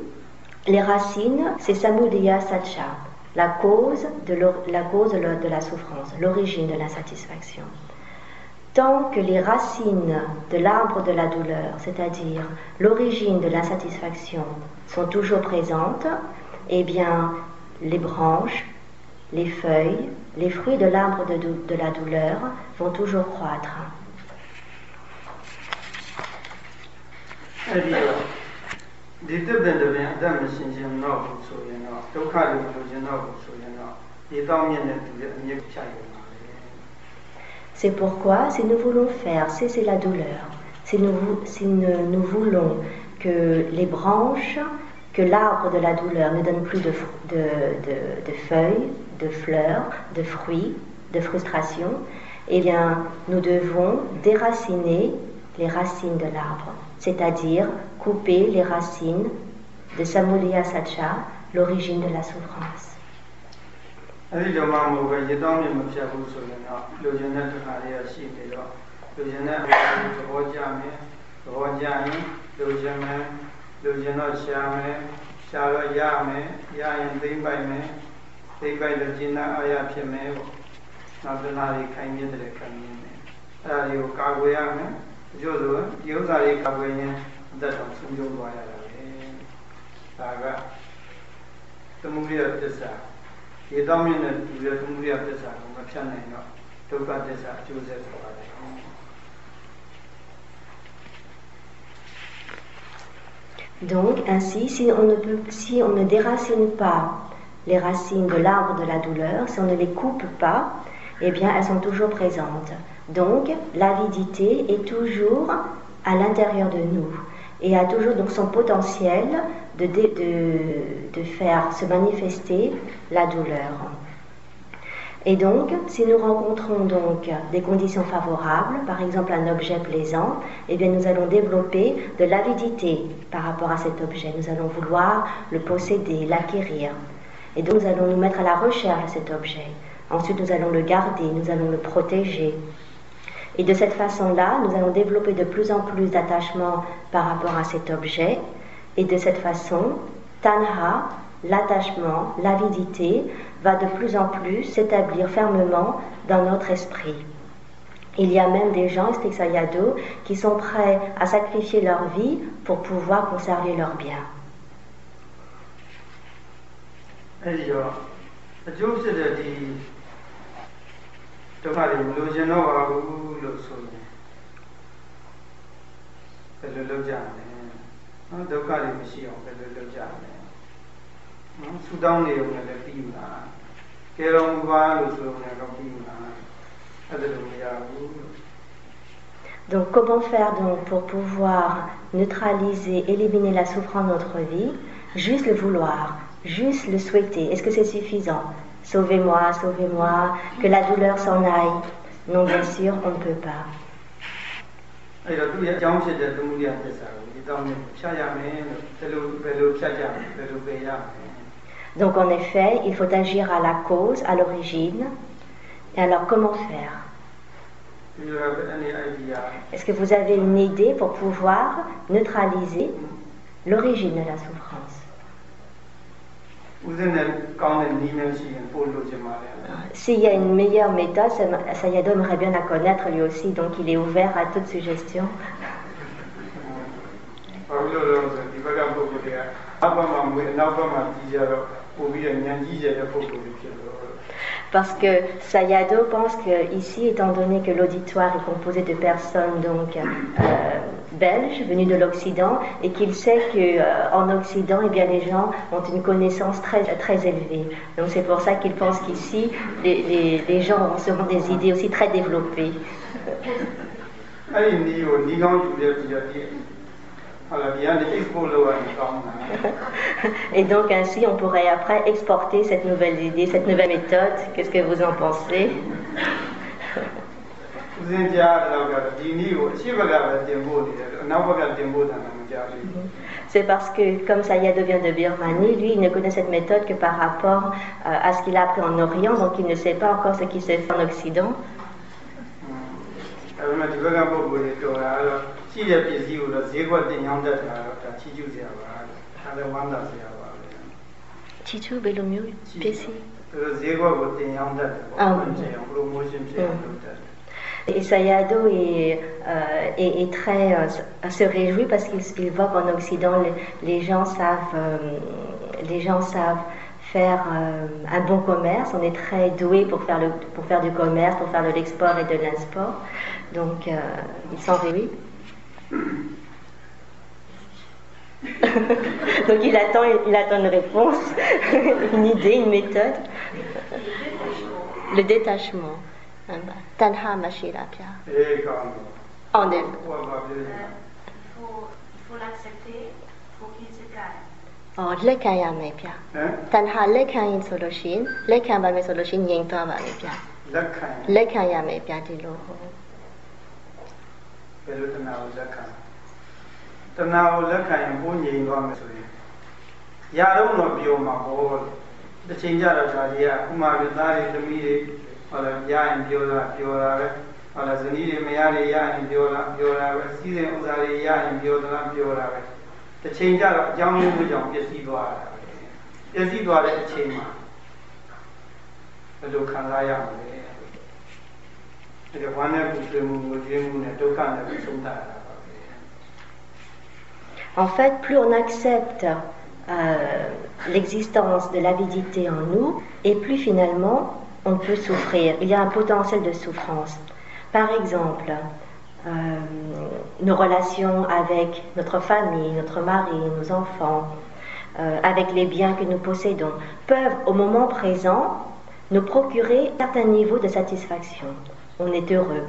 les racines, c'est Samudaya Satcha, la cause de, la, souffrance, l'origine de l'insatisfaction. Tant que les racines de l'arbre de la douleur, c'est-à-dire l'origine de l'insatisfaction, sont toujours présentes, eh bien, les branches, les feuilles, les fruits de l'arbre de la douleur vont toujours croître. အဲ့ဒီတော့ဒီတစ်ပင်တစ်ပင်အသက်မရှင်ခြင်းတော့ဘူးဆိုရင်တော့ဒုက္ခတွေမလို့ခြင်းတော့ဘူးဆိုရင်တော့ဒီတောင်းမြင့်တဲ့တူတဲ့အမြင့်ဖြတ်ရမှာပဲ C'est pourquoi, si nous voulons faire cesser la douleur, si nous, vou- si nous, nous voulons que les branches, que l'arbre de la douleur ne donne plus de, fr- de, de- de feuilles, de fleurs, de fruits, de frustration, eh bien, nous devons déraciner les racines de l'arbre, c'est-à-dire couper les racines de Samudaya Satcha, l'origine de la souffrance. အဲ့ဒီတော့မှမဟုတ်ပဲရေတောင်းမြင့်မဖြတ်ဘူးဆိုရင်တော့လူကျင်တဲ့တစ်ခါလေးရရှိနေတော့လူကျင်တဲ့သဘောကြမယ်သဘောကြရင်လူကျင်မယ်လူကျင်တော့ရှာမယ်ရှာတော့ရမယ်ရရင်သိမ့်ပိုက်မယ်သိမ့်ပိုက်လို့ကျင်နာအာရဖြစ်မယ်ပေါ့နောက်တစ်လားလေးခိုင်မြဲတဲ့ခိုင်မြဲမယ်အဲ့ဒါတွေကိုကာကွယ်ရမယ်အကျိုးဆိုဒီဥစ္စာတွေကာကွယ်ရင်အသက်တော်ဆုံးရှုံးသွားရတာပဲဒါကသမုဒိယသစ္စာ ရေတောင်းမြင့်တဲ့ဒီလိုသမုဒိယသစ္စာကိုမဖြတ်နိုင်တော့ဒုက္ခသစ္စာအကျိုးဆက်ဆိုပါတယ် Donc, ainsi, si on, ne peut, si on ne déracine pas les racines de l'arbre de la douleur, si on ne les coupe pas, eh bien, elles sont toujours présentes. Donc, l'avidité est toujours à l'intérieur de nous et a toujours donc son potentiel de, faire se manifester la douleur. Et donc, si nous rencontrons donc des conditions favorables, par exemple un objet plaisant, eh bien nous allons développer de l'avidité par rapport à cet objet. Nous allons vouloir le posséder, l'acquérir. Et donc nous allons nous mettre à la recherche de cet objet. Ensuite, nous allons le garder, nous allons le protéger. Et de cette façon-là, nous allons développer de plus en plus d'attachement par rapport à cet objet. Et de cette façon, tanha, l'attachement, l'avidité, va de plus en plus s'établir fermement dans notre esprit. Il y a même des gens, Sayadaw, qui sont prêts à sacrifier leur vie pour pouvoir conserver leurs biens. အဲ့ဒီတော့အကျိုးဖြစ်တဲ့ဒီဒုက္ခတွေမလိုချင်တော့ပါဘူးလို့ဆိုရင်ဘယ်လိုလုပ်ကြမလဲနော်ဒုက္ခတွေမရှိအောင်ဘယ်လိုလုပ်ကြမလဲနော်ဆူတောင်းနေုံနဲ့လည်းပြီးမလားကဲတော်မူပါလို့ဆိုရင်တော့ပြီးမလားအဲ့ဒါလိုမရဘူးလို့ Donc comment faire donc pour pouvoir neutraliser, éliminer la souffrance de notre vie Juste le vouloir, juste le souhaiter. Est-ce que c'est suffisant Sauvez-moi, sauvez-moi, que la douleur s'en aille. Non, bien sûr, on ne peut pas. Donc en effet, il faut agir à la cause, à l'origine. Et alors comment faire? Est-ce que vous avez une idée pour pouvoir neutraliser l'origine de la souffrance? S'il y a une meilleure méthode, Sayadaw aimerait bien la connaître lui aussi, donc il est ouvert à toute suggestion. Parce que Sayadaw pense que ici, étant donné que l'auditoire est composé de personnes donc euh, belges venues de l'Occident, et qu'il sait que euh, en Occident, eh bien, les gens ont une connaissance très très élevée. Donc c'est pour ça qu'il pense qu'ici, les, gens auront des idées aussi très développées. *laughs* Et donc ainsi, on pourrait après exporter cette nouvelle idée, cette nouvelle méthode. Qu'est-ce que vous en pensez? *laughs* C'est parce que, comme Sayadaw vient de Birmanie, lui, il ne connaît cette méthode que par rapport euh, à ce qu'il a appris en Orient, donc il ne sait pas encore ce qui se fait en Occident ဒါဒီဘက်ကပုဂ္ဂိုလ်တွေတော်တာအဲ့တော့ရှိတဲ့ပစ္စည်းကိုတော့ဈေးကွက်တင်ရောင်းတတ်တာတော့ဒါချီးကျူးစရာပါဒါလည်းဝမ်းသာစရာပါပဲ Chichu, Belomiu, Pessi. သူတို့ဈေးကွက်ကိုတင်ရောင်းတတ်တယ်ပေါ့ Ah, ဘ oui. ယ်အောင် promotion ဖြစ်အောင်လုပ်တတ်တယ် Et Sayadaw est, euh, est- est très, euh, se réjouit parce qu'il il voit qu'en Occident, les, les gens savent, euh, les gens savent faire euh, un bon commerce. On est très doué pour faire, le, pour faire du commerce, pour faire de l'export et de l'import. Donc, euh, il s'en réjouit. *laughs* Donc il attend, il attend une réponse, *laughs* une idée, une méthode. Le détachement. Ah bah, Tanha Mashira Pia. Il faut l'accepter pour qu'il se calme. Oh, le kaya me pia. Tanha le kaya in soloshin, le kaya ba me soloshin yeng toa ba me pia. Le kaya. Le kaya me pia di lo ဘယ်လိုတဏှာကိုလက်ခံတဏှာကိုလက်ခံရင်ကိုယ်ငြိမ်သွားမယ်ဆိုရင်ရတော့တော့ပြောမှာပေါ့တစ်ချိန်ကြတော့ဒါကြီးကဥမာပြသားတွေသမီးတွေဟောလည်းရရင်ပြောတာပြောတာပဲဟောလည်းဇနီးတွေမရတွေရရင်ပြောတာပြောတာပဲစီးစိမ်ဥစ္စာတွေရရင်ပြောတာပြောတာပဲတစ်ချိန်ကြတော့အကြောင်းမျိုးမျိုးကြောင့်ပျက်စီးသွားတာပဲပျက်စီးသွားတဲ့အချိန်မှာဘယ်လိုခံစားရမလဲ ဒီကဝမ်းနဲ့ပူဆွေးမှုကိုကြွေးမှုနဲ့ဒုက္ခနဲ့ပဆုံးတာတာပါပဲ En fait, plus on accepte euh, l'existence de l'avidité en nous, et plus finalement on peut souffrir. Il y a un potentiel de souffrance. Par exemple, euh, nos relations avec notre famille, notre mari, nos enfants, euh, avec les biens que nous possédons, peuvent au moment présent nous procurer un certain niveau de satisfaction. On est heureux.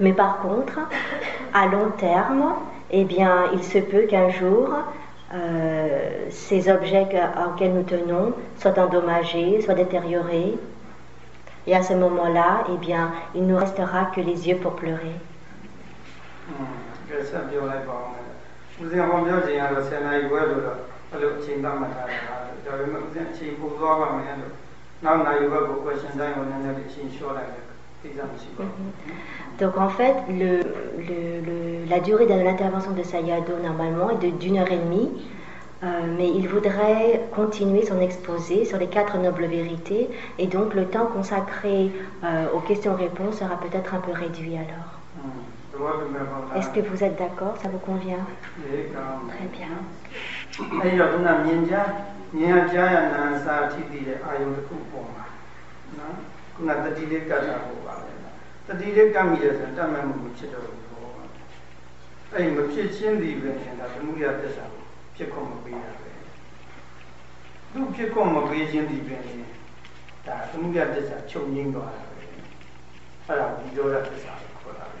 Mais par contre, à long terme, eh bien, il se peut qu'un jour, euh, ces objets que- auxquels nous tenons soient endommagés, soient détériorés. Et à ce moment-là, eh bien, il ne restera que les yeux pour pleurer. อื Mhm. Donc en fait, la durée de l'intervention de Sayado normalement est d'une heure et demie, euh, mais il voudrait continuer son exposé sur les quatre nobles vérités, et donc le temps consacré euh, aux questions-réponses sera peut-être un peu réduit alors. Est-ce que vous êtes d'accord? Ça vous convient? Très bien. ခုနမြင်ကြမြင်ရကြားရနာစာထိတည်တဲ့အာယုံတစ်ခုပေါ်မှာနော်ခုနတတိလေးကတ်တာပေါ့ပါပဲတတိလေးကတ်မိတယ်ဆိုရင်တတ်မှတ်မှုမဖြစ်တော့ဘူးပေါ့အဲ့မဖြစ်ချင်းဒီပဲရှင်ဒါသမှုရသစ္စာကိုဖြစ်ခွင့်မပေးတာပဲသူဖြစ်ခွင့်မပေးချင်းဒီပဲရှင်ဒါသမှုရသစ္စာချုပ်ငိမ့်သွားတာပဲအဲ့ဒါဒီလိုရသစ္စာကိုခေါ်တာပဲ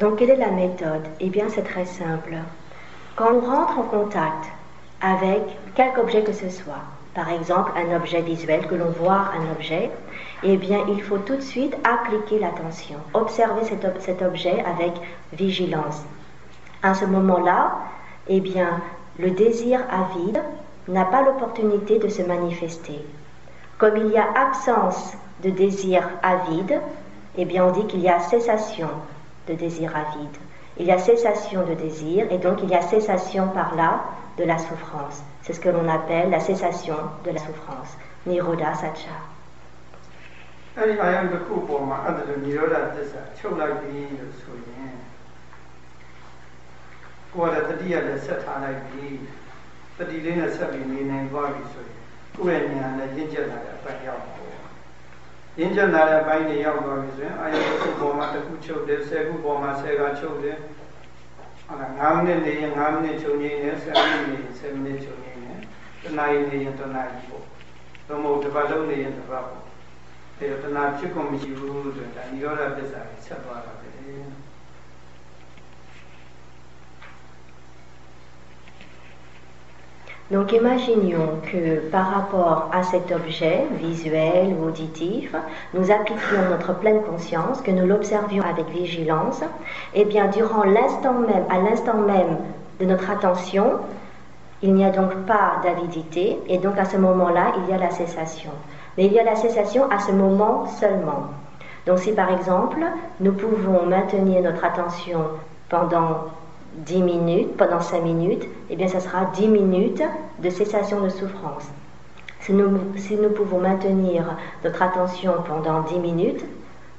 Donc quelle est la méthode Eh bien c'est très simple. Quand on rentre en contact avec quelque objet que ce soit, par exemple un objet visuel, que l'on voit un objet, eh bien il faut tout de suite appliquer l'attention, observer cet, objet avec vigilance. À ce moment-là, eh bien le désir avide n'a pas l'opportunité de se manifester. Comme il y a absence de désir avide, eh bien on dit qu'il y a cessation de désir avide. Il y a cessation de désir et donc il y a cessation par là de la souffrance. C'est ce que l'on appelle la cessation de la souffrance. Nirodha Satcha. ရောဓသစ္စာချုပ်လိုက်ပြီလို့ဆိုရင်ကိုယ်ကတတိယလည်းဆက်ထားလိုက်ပြီတတိလေးနဲ့ဆက်ပြီးနေနိုင်သွားပြီဆိုရင်ကိုယ့်ရဲ့ဉာဏ်နဲ့ရင့်ကျက်လာတဲ့အပိုင်းရောက်ပါဘူးရင့်ကျက်လာတဲ့အပိုင်းတွေရောက်သွားပြီဆိုရင်အာယုတစ်ခုပေါ်မှာတစ်ခုချုပ်တယ်ဆယ်ခုပေါ်မှာဆယ်ကချုပ်တယ်ဟုတ်လား9မိနစ်နေရင်9မိနစ်ချုပ်နေတယ်10မိနစ်နေရင်10မိနစ်ချုပ်နေတယ်တနာရီနေရင်တနာရီပေါ့သို့မဟုတ်တစ်ပတ်လုံးနေရင်တစ်ပတ်ပေါ့အဲတနာဖြစ်ကုန်မရှိဘူးဆိုရင်ဒါនិရောဓပစ္စာကိုဆက်သွားတာပဲ Donc imaginons que par rapport à cet objet visuel ou auditif, nous appliquions notre pleine conscience, que nous l'observions avec vigilance, et eh bien durant l'instant même, à l'instant même de notre attention, il n'y a donc pas d'avidité, et donc à ce moment-là, il y a la cessation. Mais il y a la cessation à ce moment seulement. Donc si par exemple, nous pouvons maintenir notre attention pendant 10 minutes, pendant 5 minutes, eh bien, ça sera 10 minutes de cessation de souffrance. Si nous, si nous pouvons maintenir notre attention pendant 10 minutes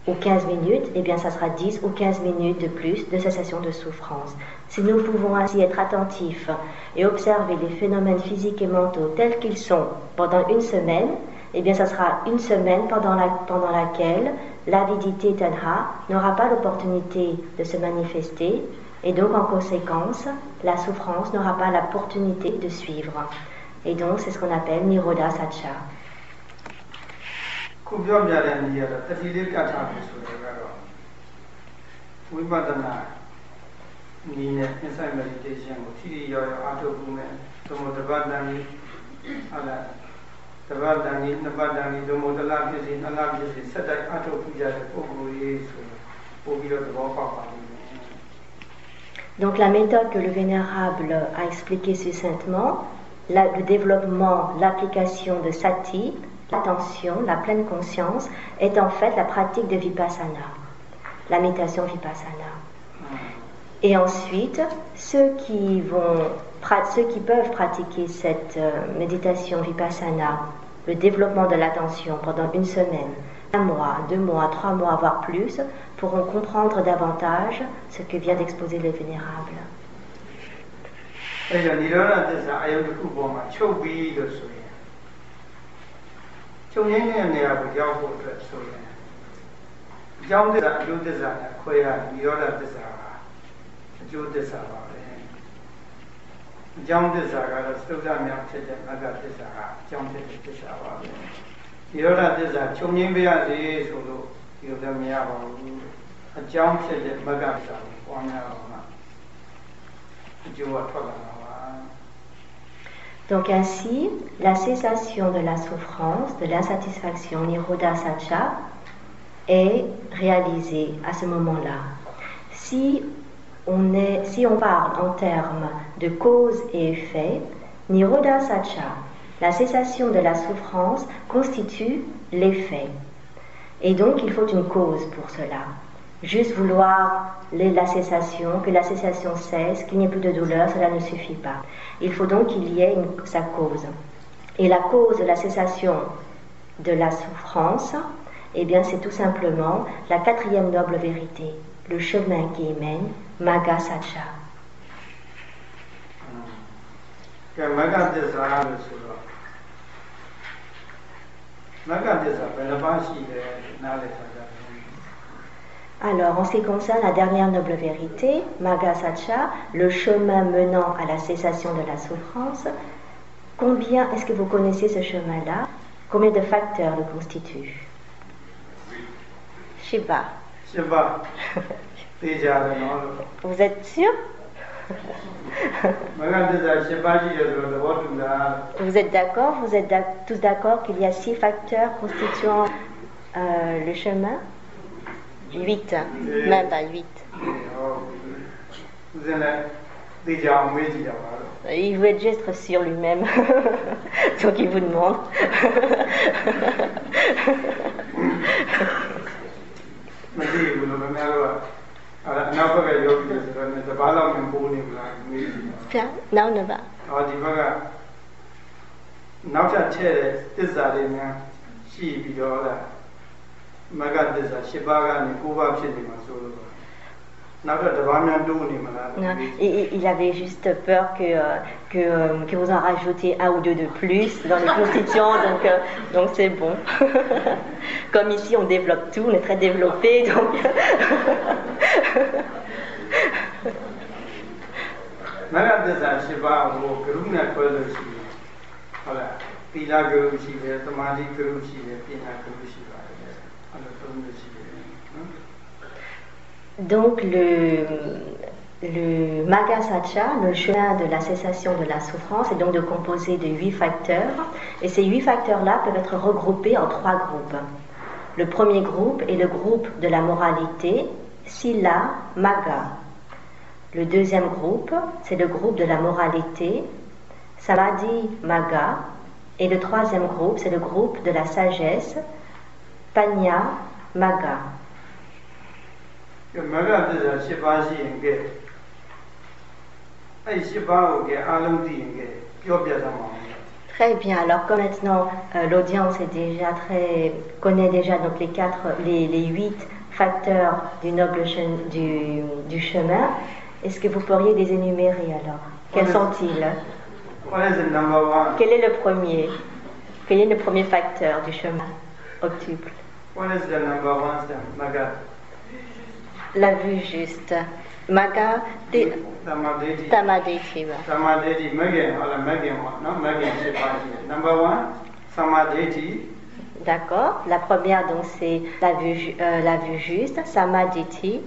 ou 15 minutes, eh bien, ça sera 10 ou 15 minutes de plus de cessation de souffrance. Si nous pouvons ainsi être attentifs et observer les phénomènes physiques et mentaux tels qu'ils sont pendant une semaine, eh bien, ça sera une semaine pendant, la, pendant laquelle l'avidité tanha n'aura pas l'opportunité de se manifester et donc, en conséquence, la souffrance n'aura pas l'opportunité de suivre. Et donc, c'est ce qu'on appelle Niroda Satcha. ခုပြောပြတဲ့နေရာတော့တတိလေးကတ်ထားပြီဆိုတော့ကတော့ဝိပဿနာနီးနဲ့ insight meditation ကိုထိထိရောက်ရောက်အားထုတ်မှုနဲ့သမုဒ္ဒပတ်တန်ကြီးဟာလားတပတ်တန်ကြီးနှစ်ပတ်တန်ကြီးသမုဒ္ဒလဖြစ်စီနှစ်လဖြစ်စီဆက်တိုက်အားထုတ်ကြတဲ့ပုဂ္ဂိုလ်ကြီးဆိုပို့ပြီးတော့သဘောပေါက်ပါလိမ့်မယ် Donc la méthode que le Vénérable a expliquée succinctement, le développement, l'application de sati, l'attention, la pleine conscience, est en fait la pratique de vipassana, la méditation vipassana. Et ensuite, ceux qui, vont, ceux qui peuvent pratiquer cette euh, méditation vipassana, le développement de l'attention pendant une semaine, un mois, deux mois, trois mois, voire plus, pourront comprendre davantage ce que vient d'exposer le Vénérable. အဲ့တော့និရောဓသစ္စာအယုတ်တစ်ခုပေါ်မှာချုပ်ပြီးလို့ဆိုရင်ချုပ်ရင်းတဲ့နေရာကိုရောက်ဖို့အတွက်ဆိုရင်အကြောင်းသစ္စာအကျိုးသစ္စာနဲ့ခွဲရនិရောဓသစ္စာအကျိုးသစ္စာပါပဲအကြောင်းသစ္စာကတော့သုဒ္ဓမြောက်ဖြစ်တဲ့မဂ္ဂသစ္စာကအကြောင်းဖြစ်တဲ့သစ္စာပါပဲ និရောဓသစ္စာချုပ်ငင်းပြရစေဆိုလို့ဒီလိုလည်းမရပါဘူး Donc ainsi, la cessation de la souffrance, de l'insatisfaction, Nirodha Satcha, est réalisée à ce moment-là. Si on, est, si on parle en termes de cause et effet, Nirodha Satcha, la cessation de la souffrance, constitue l'effet. Et donc, il faut une cause pour cela. Juste vouloir la cessation, que la cessation cesse, qu'il n'y ait plus de douleur, cela ne suffit pas. Il faut donc qu'il y ait sa cause. Et la cause de la cessation de la souffrance, eh bien, c'est tout simplement la quatrième noble vérité, le chemin qui y mène, Maga Sacha. Alors, en ce qui concerne la dernière noble vérité, Magasacha, le chemin menant à la cessation de la souffrance, combien est-ce que vous connaissez ce chemin-là? Combien de facteurs le constituent? Shiva. Shiva. *laughs* vous êtes sûr? Vous êtes d'accord Vous êtes tous d'accord qu'il y a six facteurs constituant euh, le chemin? Huit, même pas huit. Il veut être juste sur lui-même, *laughs* donc il vous demande. *laughs* မသိဘူးလို့ခင်ဗျားတို့ကအဲ့ဒါအနောက်ဘက်ကယောဂီတွေဆိုတော့တပါးလောက်မှပိုးနေမလားမေးကြည့်ပါ Bien. Non, ne va. ဟောဒီဘက်ကနောက်ထပ်ထည့်တဲ့သစ္စာတွေများရှိပြီးတော့လားမဂ္ဂသစ္စာ7ပါးကနေ9ပါးဖြစ်နေမှာဆိုလို့ Il avait juste peur que, euh, euh, que, vous en rajoutez un ou deux de plus dans les constituants, *laughs* donc euh, donc c'est bon. *laughs* Comme ici on développe tout, on est très développé, donc. *laughs* Donc le, le le chemin de la cessation de la souffrance, est donc de composer de huit facteurs. Et ces huit facteurs-là peuvent être regroupés en trois groupes. Le premier groupe est le groupe de la moralité, Sila, Maga. Le deuxième groupe, c'est le groupe de la moralité, Samadhi, Maga. Et le troisième groupe, c'est le groupe de la sagesse, Panya, Maga. မဂ္ဂသစ္စာ7ပါးရှိရင်ကဲအဲ့7ပါးကိုကဲအားလုံးသိရင်ကဲပြောပြသမှာ Très bien. Alors comme maintenant euh, l'audience est déjà très connaît déjà donc les quatre les, les huit facteurs du noble che- du, du chemin, est-ce que vous pourriez les énumérer alors Quels Oui. sont-ils What is the number one? Quel est le premier Quel est le premier facteur du chemin octuple What is the number one step? Maga. la vue juste. Maga de Samadhi. Tamadeti. va. Samadhi. Magan. Voilà, Magan. No, Magan. c'est pas. Number one, Samadhi. D'accord. La première donc c'est la vue euh, la vue juste, samadhi.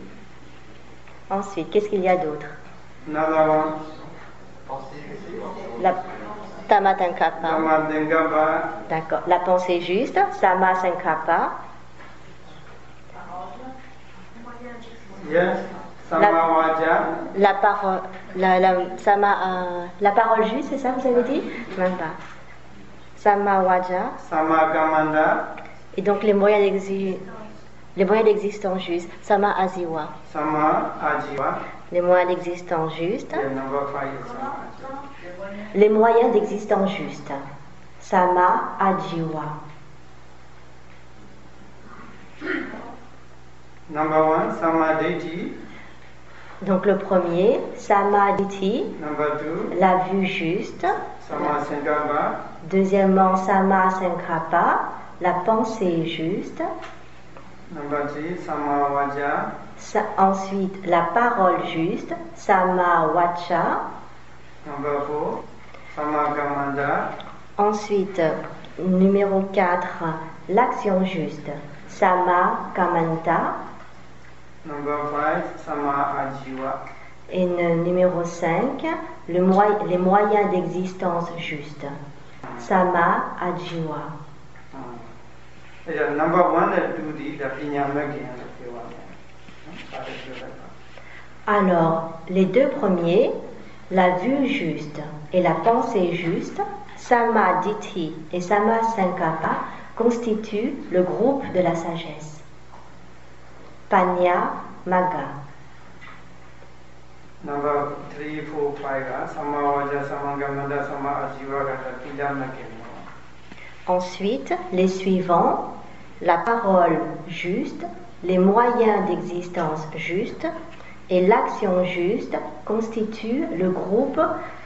Ensuite, qu'est-ce qu'il y a d'autre? Another one, La Tamatankapa. Samadhingapa. D'accord. La pensée juste, Sama Yes. La parole. La, la, sama, euh, La parole juste, c'est ça vous avez dit? Même pas. Samawaja. Samakamanda. Et donc les moyens d'exi- les moyens d'existence juste, Sama Aziwa. Sama Ajiva. Les moyens d'existence juste. Les moyens d'existence juste, Sama Ajiwa. Number one, Samadhi. Donc le premier, Samadhi, Number two, la vue juste. Samasankapa. Deuxièmement, Sama Sankappa, la pensée juste. Number three, Samavaja. Sa- ensuite, la parole juste, Sama Wacha. Number four, Samakamanda. Ensuite, numéro 4, l'action juste, Sama Kamanta. Number five, Sama Et numéro 5, le les moyens d'existence juste. Sama Ajiva. Alors, les deux premiers, la vue juste et la pensée juste, Sama diti et Sama Sankapa, constituent le groupe de la sagesse. Panya Magga. Number three, four, five, Samavaja, Samagamada, Sama Ensuite, les suivants, la parole juste, les moyens d'existence justes et l'action juste constituent le groupe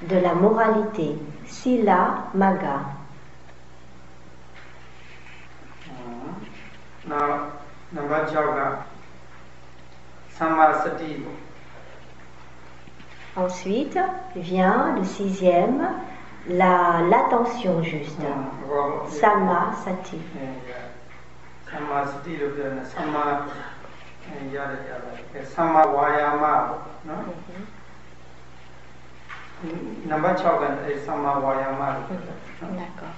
de la moralité, Sila Maga. Mm -hmm. Ensuite vient le sixième, la, l'attention juste. Sama sati. Sama sati, sama, sama mhm. mhm. D'accord.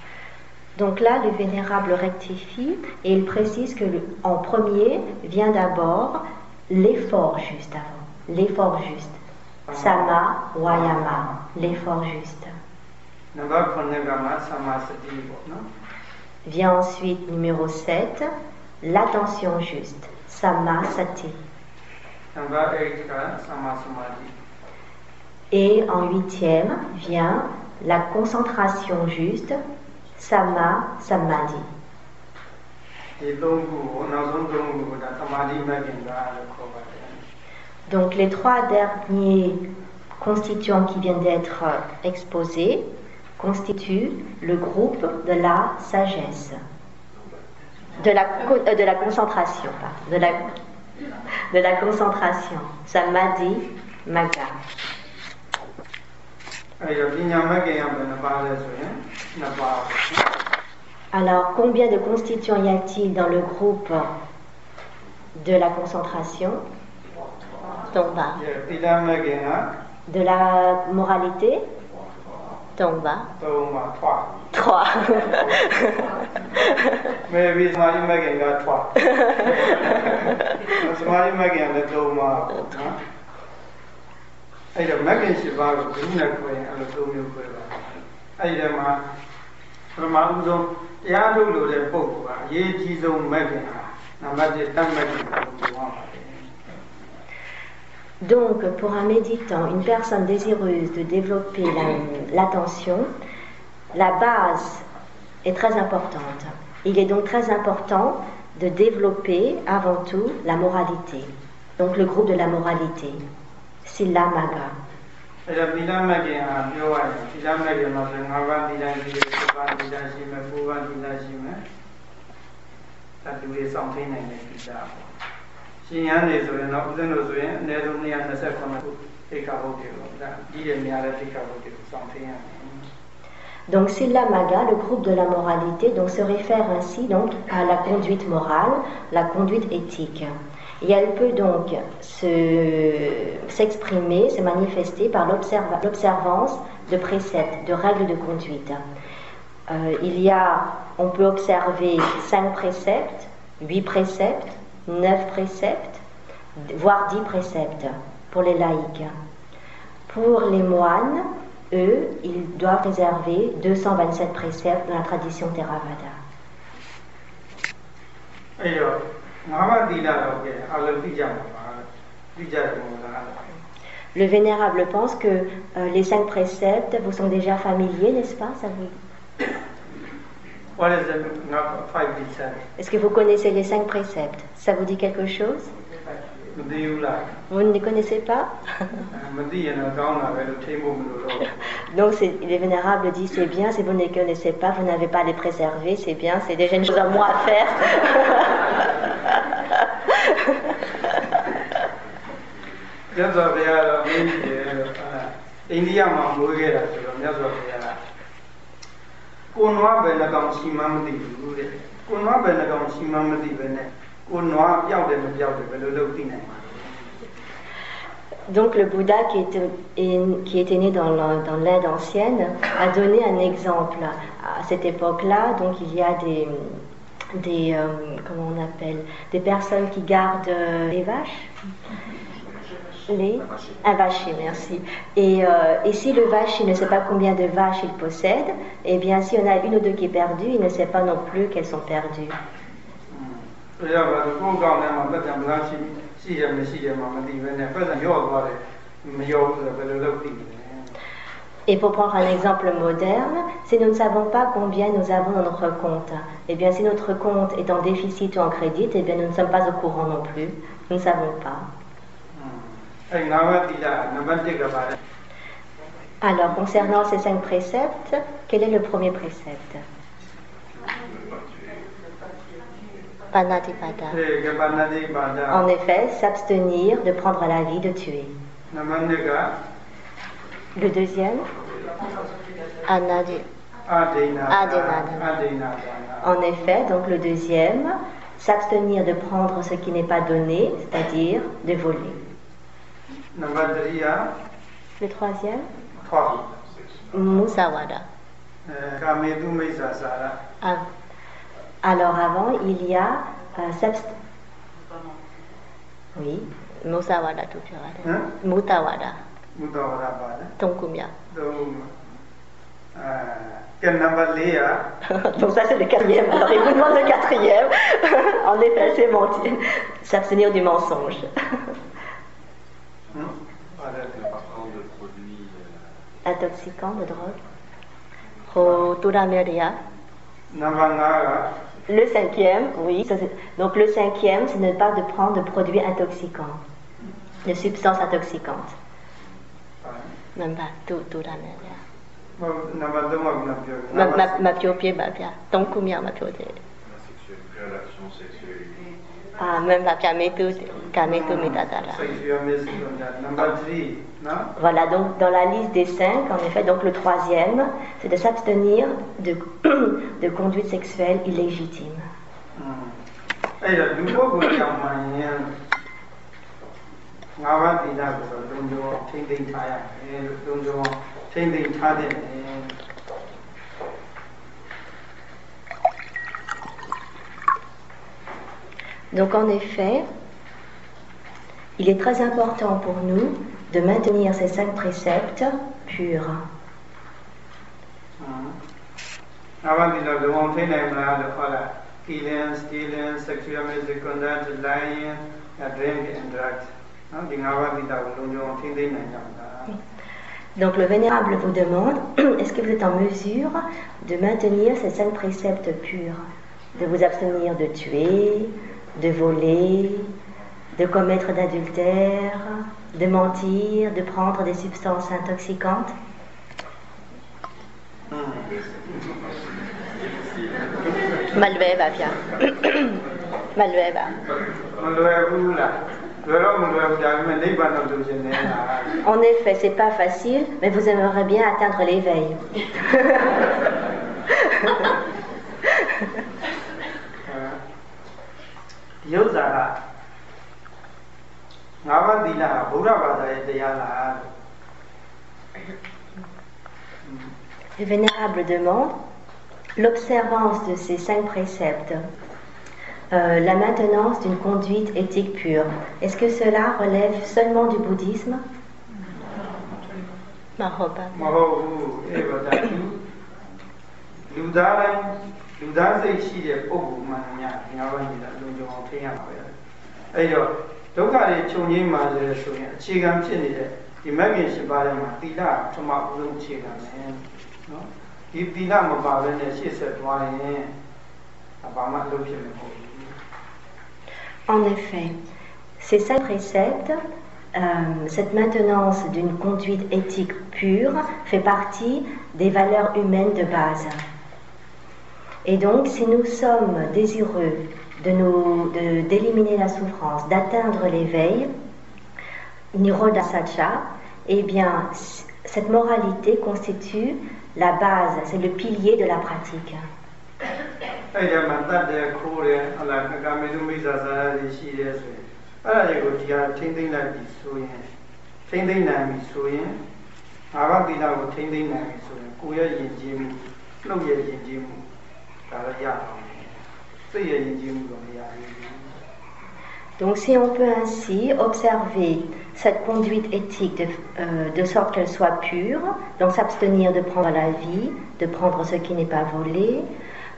Donc là, le vénérable rectifie et il précise que le, en premier vient d'abord l'effort juste avant, l'effort juste. Sama Wayama, l'effort juste. Vient ensuite numéro 7, l'attention juste, Sama Sati. Et en huitième vient la concentration juste, Sama Samadhi. ဒီသုံးခုကိုနောက်ဆုံးသုံးခုကိုဒါသမာဓိမဂ္ဂင်ကလို့ခေါ်ပါတယ် Donc les trois derniers constituants qui viennent d'être exposés constituent le groupe de la sagesse, de la, co- euh, de la concentration, pardon, de la, de la concentration, samadhi, maga. အဲ alors, combien de constituants y a-t-il dans le groupe de la concentration Tomba. De la moralité Tomba. Trois. *laughs* *laughs* *laughs* Trois. Mais oui, c'est Mali Magenga, trois. C'est Mali Magenga, Tomba. Aïe, Magenga, c'est pas le premier, c'est le premier. Aïe, Magenga. ပါးပေါ့နော်အဲ့တော့မဂ္ဂင်7ပါးကိုဘုရားခွဲရင်အဲ့လိုသုံးမျိုးခွဲပါတယ်အဲ့ဒီထဲမှာပထမဦးဆုံးတရားထုတ်လို့တဲ့ပုဂ္ဂိုလ်ကအရေးကြီးဆုံးမဂ္ဂင်ဟာနံပါတ်1တတ်မဂ္ဂင်ကိုပြောပါပါတယ် Donc, pour un méditant, une personne désireuse de développer la- l'attention, la, base est très importante. Il est donc très important de développer avant tout la moralité. Donc, le groupe de la moralité, Silla Maga. အဲ့တော့သီလမဂ္ဂင်ဟာပြောရရင်သီလမဂ္ဂင်မှာဆို၅ပါးသီလရှိတယ်7ပါးသီလရှိမယ်9ပါးသီလရှိမယ်တတူလေးစောင့်သိနိုင်တဲ့သီလပေါ့ရှင်ရန်နေဆိုရင်တော့ဦးဇင်းတို့ဆိုရင်အနည်းဆုံး229ခုသိက္ခာပုဒ်တွေကိုဒါကြီးတယ်များတဲ့သိက္ခာပုဒ်တွေကိုစောင့်သိရမယ် Donc, Silla Maga, le groupe de la moralité, donc, se réfère ainsi donc, à la conduite morale, la conduite éthique. Et elle peut donc se- s'exprimer, se, manifester par l'observa- l'observance de préceptes, de règles de conduite. Euh, il y a, on peut observer cinq préceptes, huit préceptes, neuf préceptes, voire dix préceptes pour les laïcs. Pour les moines, eux, ils doivent réserver 227 préceptes dans la tradition Theravada. အဲ့တော့ le Vénérable pense que euh, les cinq préceptes vous sont déjà familiers, n'est-ce pas ça vous... Est-ce que vous connaissez les cinq préceptes? Ça vous dit quelque chose? Vous ne les connaissez pas? *laughs* Donc les Vénérables disent c'est bien, si vous ne les connaissez pas, vous n'avez pas à les préserver, c'est bien, c'est déjà une chose à moi à faire. *laughs* မြတ်စွာဘုရားတော့အင်းကြီးတယ်လို့ဟုတ်လားအိန္ဒိယမှာမွေးခဲ့တာဆိုတော့မြတ်စွာဘုရားကိုနွားဘယ်နှကောင်ရှိမှမသိဘူးတဲ့ကိုနွားဘယ်နှကောင်ရှိမှမသိပဲနဲ့ကိုနွားပျောက်တယ်မပျောက်တယ်ဘယ်လိုလုပ်သိနိုင်မှာလဲ Donc le Bouddha qui était, est- qui était né dans le- dans l'Inde ancienne a donné un exemple. À cette époque-là, donc il y a des, des euh, comment on appelle, des personnes qui gardent euh, les vaches. un vacher, merci. Euh, et, si le vacher ne sait pas combien de vaches il possède, eh bien si on a une ou deux qui est perdue, il ne sait pas non plus qu'elles sont perdues. Et pour prendre un exemple moderne, si nous ne savons pas combien nous avons dans notre compte, eh bien si notre compte est en déficit ou en crédit, eh bien nous ne sommes pas au courant non plus, nous ne savons pas. Alors, concernant ces cinq préceptes, quel est le premier précepte? Panatipada. En effet, s'abstenir de prendre la vie, de tuer. Le deuxième? Anadi. En effet, donc le deuxième, s'abstenir de prendre ce qui n'est pas donné, c'est-à-dire de voler. Le troisième Musawada. Ah. Alors avant, il y a euh. Oui, Musawada Tupiwada. Hein? Mutawada. Mutawada Tonkumya. Quel number *laughs* Donc ça c'est le quatrième. Alors il vous demande le quatrième. *laughs* en effet, c'est mentir. S'abstenir du mensonge. *laughs* Hein Intoxicants de drogue. Le cinquième, oui. Donc le cinquième, c'est ne pas de prendre de produits intoxicants, de substances intoxicantes. Même pas tout, tout la merde. Ma piopie, ma pia. Ton combien ma piopie? Ah, même la pia, mais tout. Voilà, donc dans la liste des cinq, en effet, donc le troisième, c'est de s'abstenir de, *coughs* de conduite sexuelle illégitime. Donc en effet, il est très important pour nous de maintenir ces cinq préceptes purs. Donc le Vénérable vous demande, *clears throat* est-ce que vous êtes en mesure de maintenir ces cinq préceptes purs? De vous abstenir de tuer, de voler, de commettre d'adultère, de mentir, de prendre des substances intoxicantes Malveva, bien. Malveva. En effet, c'est pas facile, mais vous aimeriez bien atteindre l'éveil. *laughs* ဒီဥစ္စာကငါးပါးသီလကဗုဒ္ဓဘာသာရဲ့တရားလားလို့ Le Vénérable demande l'observance de ces cinq préceptes, euh, la maintenance d'une conduite éthique pure. Est-ce que cela relève seulement du bouddhisme မဟုတ်ပါ မ ဘူး ဟုတ်ဘူးအဲ့တော့ဒါလူလူသားတိုင်းလူသားစိတ်ရှိတဲ့ပုဂ္ဂိုလ်မှန်များငါးပါးသီလလုံခြုံအောင်ထိန်းရပါပဲအဲ့တော့ဒုက္ခတွေချုပ်ငြိမ်းမှလည်းဆိုရင်အခြေခံဖြစ်နေတဲ့ဒီမဂ္ဂင်၈ပါးထဲမှာသီလပထမဦးဆုံးအခြေခံပဲနော်ဒီသီလမပါဘဲနဲ့ရှေ့ဆက်သွားရင်ဘာမှလုပ်ဖြစ်မှာမဟုတ်ဘူး En effet, ces cinq préceptes, euh, cette maintenance d'une conduite éthique pure fait partie des valeurs humaines de base. Et donc, si nous sommes désireux nous, de- d'éliminer la souffrance, d'atteindre l'éveil, Nirodha Satcha, eh bien, cette moralité constitue la base, c'est le pilier de la pratique. Donc si on peut ainsi observer cette conduite éthique de, euh, de sorte qu'elle soit pure, donc s'abstenir de prendre la vie, de prendre ce qui n'est pas volé,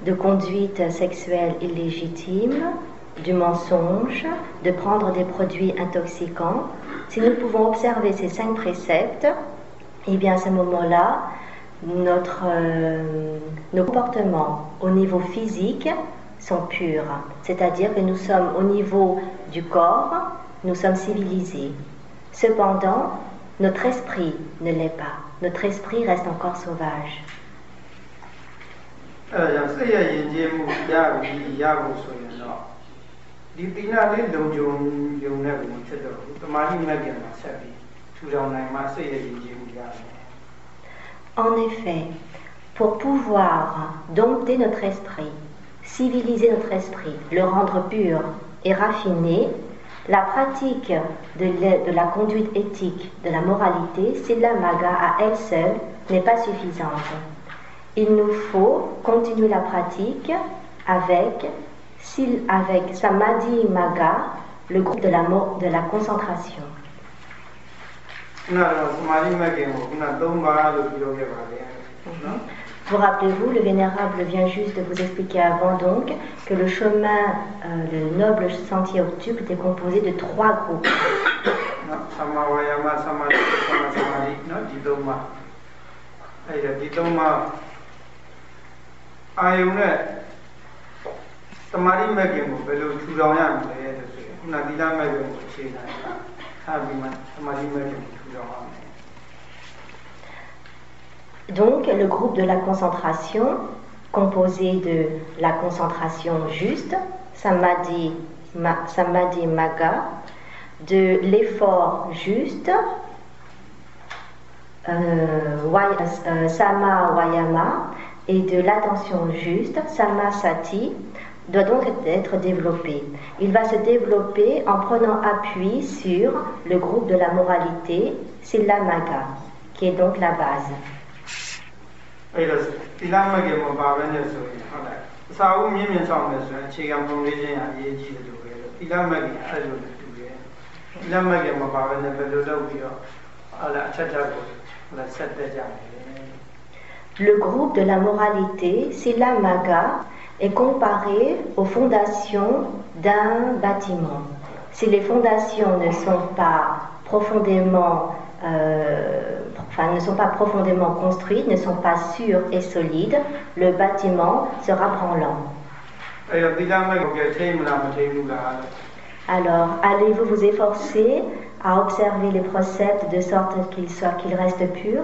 de conduite sexuelle illégitime, du mensonge, de prendre des produits intoxicants, si nous pouvons observer ces cinq préceptes, eh bien à ce moment-là, notre, euh, nos comportements au niveau physique sont purs, C'est-à-dire que nous sommes au niveau du corps, nous sommes civilisés. Cependant, notre esprit ne l'est pas. Notre esprit reste encore sauvage. En effet, pour pouvoir dompter notre esprit, civiliser notre esprit, le rendre pur et raffiné, La pratique de, la- de la conduite éthique, de la moralité, Silla Maga à elle seule n'est pas suffisante. Il nous faut continuer la pratique avec, Sil- avec Samadhi Maga, le groupe de la, mo- de la concentration. ခုနကတော့သမာဓိမဲ့ခင်ကိုခုန၃ပါးလို့ပြောခဲ့ပါတယ်နော် Vous rappelez-vous, le Vénérable vient juste de vous expliquer avant donc que le chemin, euh, le noble sentier octuple était composé de trois groupes. Donc, le groupe de la concentration, composé de la concentration juste, samadhi, ma- maga, de l'effort juste, euh, euh, sama wayama, et de l'attention juste, sama sati, doit donc être développé. Il va se développer en prenant appui sur le groupe de la moralité, silla maga, qui est donc la base. အဲ့တော့သီလမဲ့ခင်မပါဘဲနဲ့ဆိုရင်ဟုတ်လားအစာအုပ်မြင့်မြင့်ဆောင်မယ်ဆိုရင်အခြေခံပုံလေးချင်းအရေးကြီးတယ်လို့ပဲသီလမဲ့ခင်အဲ့လိုနဲ့တူတယ်သီလမဲ့ခင်မပါဘဲနဲ့ဘယ်လိုလုပ်ပြီးတော့ဟုတ်လားအချက်ချက်ကိုဟုတ်လားဆက်တက်ကြတယ် Le groupe de la moralité, Silla Maga, est comparé aux fondations d'un bâtiment. Si les fondations ne sont pas profondément, euh, ne sont pas profondément construites, ne sont pas sûres et solides, le bâtiment sera branlant. Alors, allez-vous vous efforcer à observer les préceptes de sorte qu'ils soient, qu'ils restent purs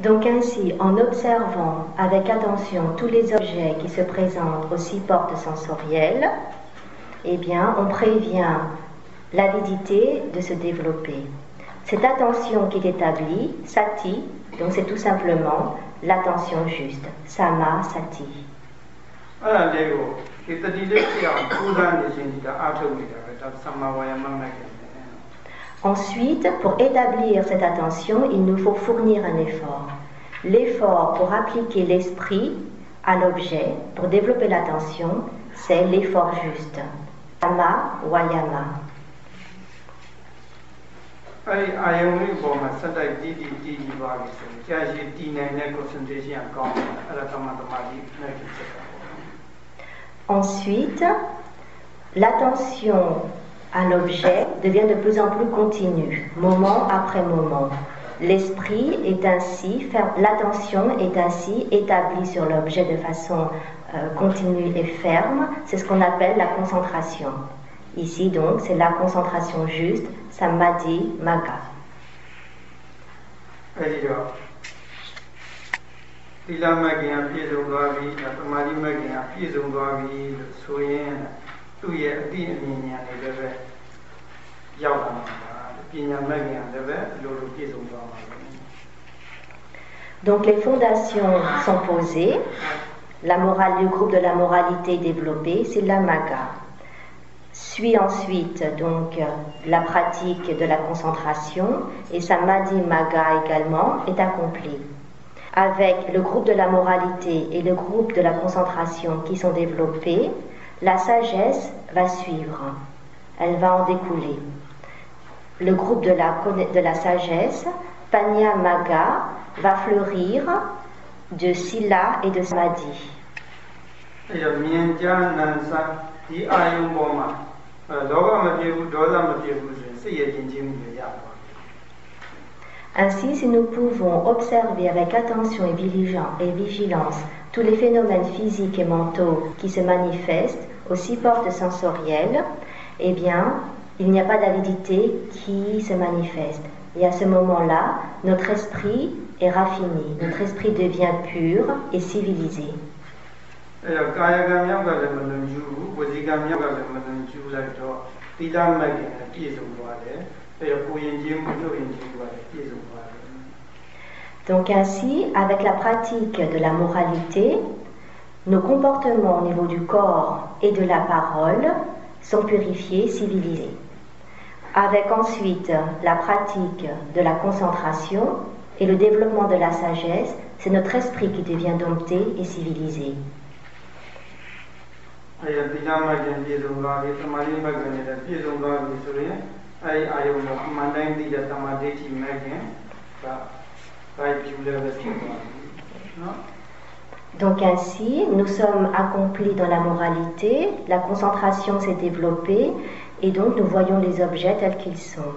Donc ainsi, en observant avec attention tous les objets qui se présentent aux six portes sensorielles, eh bien, on prévient l'avidité de se développer. Cette attention qui est établie, sati, donc c'est tout simplement l'attention juste, sama sati. Ensuite, pour établir cette attention, il nous faut fournir un effort. L'effort pour appliquer l'esprit à l'objet, pour développer l'attention, c'est l'effort juste. Yama wayama. Ensuite, l'attention à l'objet devient de plus en plus continue, moment après moment. L'esprit est ainsi, fer- l'attention est ainsi établie sur l'objet de façon euh, continue et ferme. C'est ce qu'on appelle la concentration. Ici donc, c'est la concentration juste, samadhi maga. အဲ့ဒီတော့သီလမဂ္ဂင်ကပြည့်စုံသွားပြီဒါသမာဓိမဂ္ဂင်ကပြည့်စုံသွားပြီလို့ဆိုရင် သူ့ရဲ့အတိအမြင်ဉာဏ်တွေလည်းပဲရောက်လာမှာပါပညာမဂ္ဂင်ကလည်းပဲလိုလိုပြည့်စုံသွားမှာပဲ Donc les fondations sont posées, la morale, le groupe de la moralité développé, c'est la maga. Suit ensuite donc la pratique de la concentration et samadhi maga également est accomplie. Avec le groupe de la moralité et le groupe de la concentration qui sont développés, la sagesse va suivre, elle va en découler. Le groupe de la, de la sagesse, Panyamaga, va fleurir de Silla et de Samadhi. Ainsi, si nous pouvons observer avec attention et vigilance tous les phénomènes physiques et mentaux qui se manifestent, aussi forte sensorielle, eh bien, il n'y a pas d'avidité qui se manifeste. Et à ce moment-là, notre esprit est raffiné, notre esprit devient pur et civilisé. Donc ainsi, avec la pratique de la moralité, nos comportements au niveau du corps et de la parole sont purifiés, civilisés. Avec ensuite la pratique de la concentration et le développement de la sagesse, c'est notre esprit qui devient dompté et civilisé. Donc ainsi, nous sommes accomplis dans la moralité, la concentration s'est développée et donc nous voyons les objets tels qu'ils sont.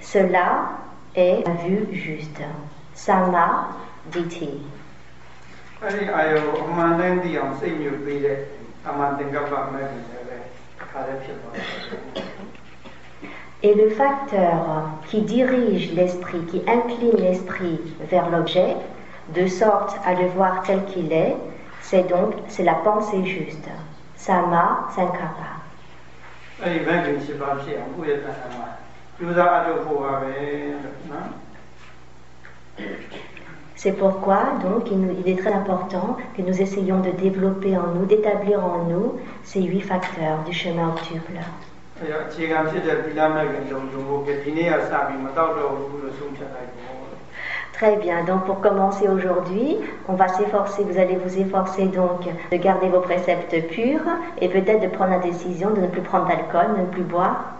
Cela est la vue juste. Sama Diti. Et le facteur qui dirige l'esprit, qui incline l'esprit vers l'objet, de sorte à le voir tel qu'il est, c'est donc c'est la pensée juste. Sama sankappa. အဲ့ဒီဘက်ကရှိပါဖြစ်အောင်ကိုယ့်ရဲ့တဏ္ဍာမှာကျူးစားအထုတ်ဖို့ပါပဲလို့နော် C'est pourquoi donc il, nous- il est très important que nous essayons de développer en nous, d'établir en nous ces huit facteurs du chemin octuple. အဲ့ Très bien, donc pour commencer aujourd'hui, on va s'efforcer, vous allez vous efforcer donc de garder vos préceptes purs et peut-être de prendre la décision de ne plus prendre d'alcool, de ne plus boire.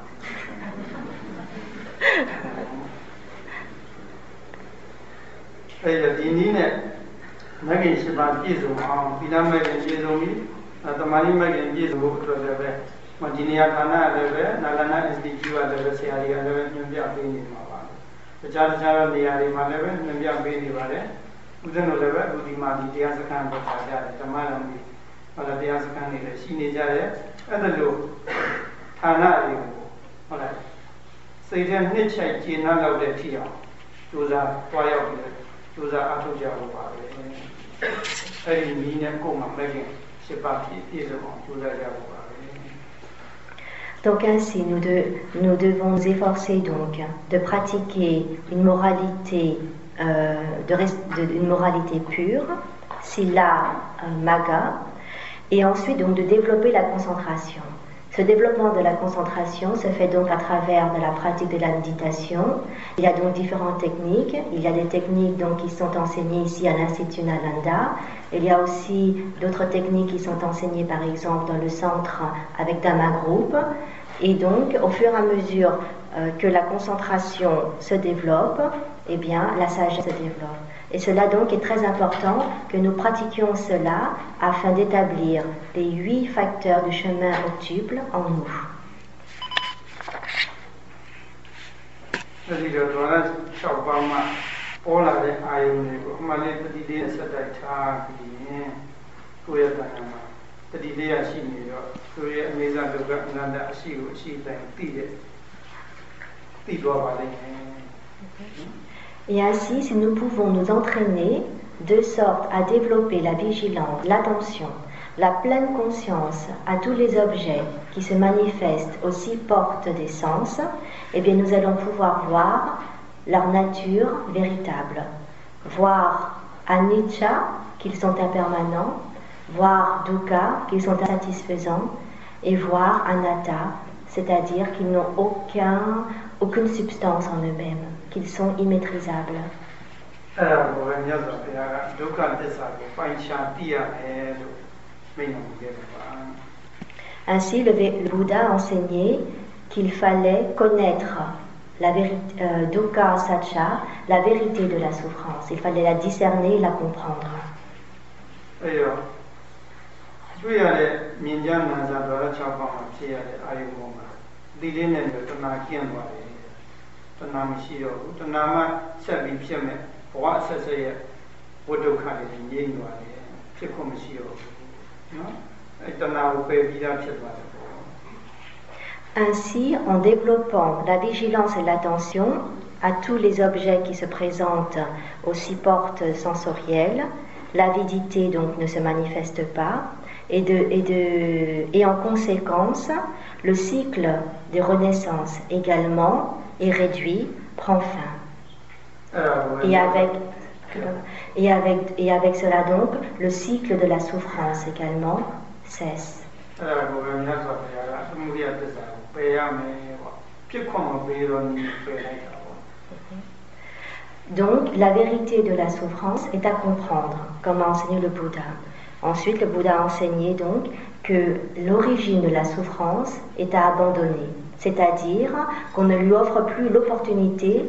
တွက်လည်းပဲမဒီနေရာဌာနလည်းပဲနာလနာ institute ကလည်းပဲဆရာတွေကလည်းပဲညွှန်ပြပေးနေမှာပါတခြားတခြားနေရာတွေမှာလည်းပဲညွှန်ပြပေးနေပါတယ်ဦးဇင်းတို့လည်းပဲအခုဒီမှာဒီတရားစခန်းပေါ်ထားကြတယ်ဓမ္မလမ်းကြီးဟောလာတရားစခန်းတွေလည်းရှိနေကြတယ်အဲ့ဒါလို့ဌာနတွေကိုဟုတ်လားစိတ်ထဲနှစ်ချိုက်ကျဉ်းနှောက်လောက်တဲ့အထိအောင်ကြိုးစားတွားရောက်ပြီးတော့ကြိုးစားအားထုတ်ကြဖို့ပါပဲအဲ့ဒီနည်းနဲ့ကိုယ်မှာမဂ္ဂင်ရှိပါပြည့်ပြည့်စုံအောင်ကြိုးစားကြဖို့ပါပဲ Donc ainsi, nous, de- nous devons nous efforcer donc de pratiquer une moralité, euh, pure, sila euh, maga, et ensuite donc de développer la concentration. Ce développement de la concentration se fait donc à travers de la pratique de la méditation. Il y a donc différentes techniques. Il y a des techniques qui sont enseignées ici à l'Institut Nalanda. Il y a aussi d'autres techniques qui sont enseignées par exemple dans le centre avec Dama Group. Et donc, au fur et à mesure euh, que la concentration se développe, eh bien, la sagesse se développe. Et cela donc est très important que nous pratiquions cela afin d'établir les huit facteurs du chemin octuple en nous. အဲ et ainsi, si nous pouvons nous entraîner de sorte à développer la vigilance, l'attention, la pleine conscience à tous les objets qui se manifestent aux six portes des sens, eh bien nous allons pouvoir voir leur nature véritable, voir anicca qu'ils sont impermanents, voir dukkha qu'ils sont insatisfaisants et voir anatta, c'est-à-dire qu'ils n'ont aucune substance en eux-mêmes sont immaîtrisables. Ainsi, le, le Bouddha enseignait qu'il fallait connaître la vérité, euh, la vérité de la souffrance. Il fallait la discerner et la comprendre. အဲ့တော့တွေ့ရတဲ့မြင်ကြနာစားတော်ရ6ပေါင်းမှာဖြစ်ရတဲ့အာယုံပေါ်မှာဒီလေးနဲ့တော့တဏှာကျင့်သွားတယ် တဏှာမရှိတော့ဘူးတဏှာမှဆက်ပြီးဖြစ်မဲ့ဘဝဆက်ဆက်ရဲ့ဝိဒုက္ခတွေငြိမ့်သွားတယ်ဖြစ်ခွင့်မရှိတော့ဘူးနော်အဲတဏှာကိုပယ်ပြီးသားဖြစ်သွားတယ်ပေါ့ Ainsi, en développant la vigilance et l'attention à tous les objets qui se présentent aux six portes sensorielles, l'avidité donc ne se manifeste pas, et, de, et, de, et en conséquence, le cycle de renaissance également et réduit, prend fin. Et avec et avec, et avec cela donc, le cycle de la souffrance également cesse. Donc, la vérité de la souffrance est à comprendre, comme a enseigné le Bouddha. Ensuite, le Bouddha a enseigné donc que l'origine de la souffrance est à abandonner c'est-à-dire qu'on ne lui offre plus l'opportunité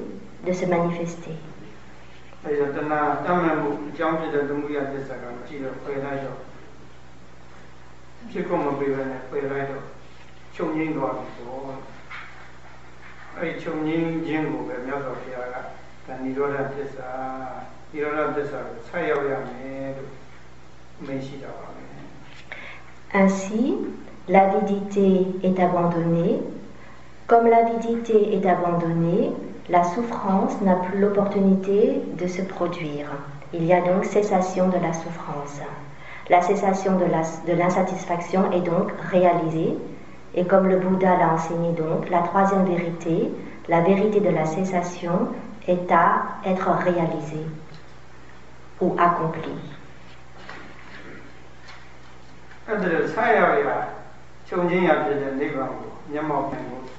de se manifester. Ainsi, l'avidité est abandonnée comme l'avidité est abandonnée, la souffrance n'a plus l'opportunité de se produire. Il y a donc cessation de la souffrance. La cessation de l'insatisfaction est donc réalisée. Et comme le Bouddha l'a enseigné donc, la troisième vérité, la vérité de la cessation, est à être réalisée ou accomplie.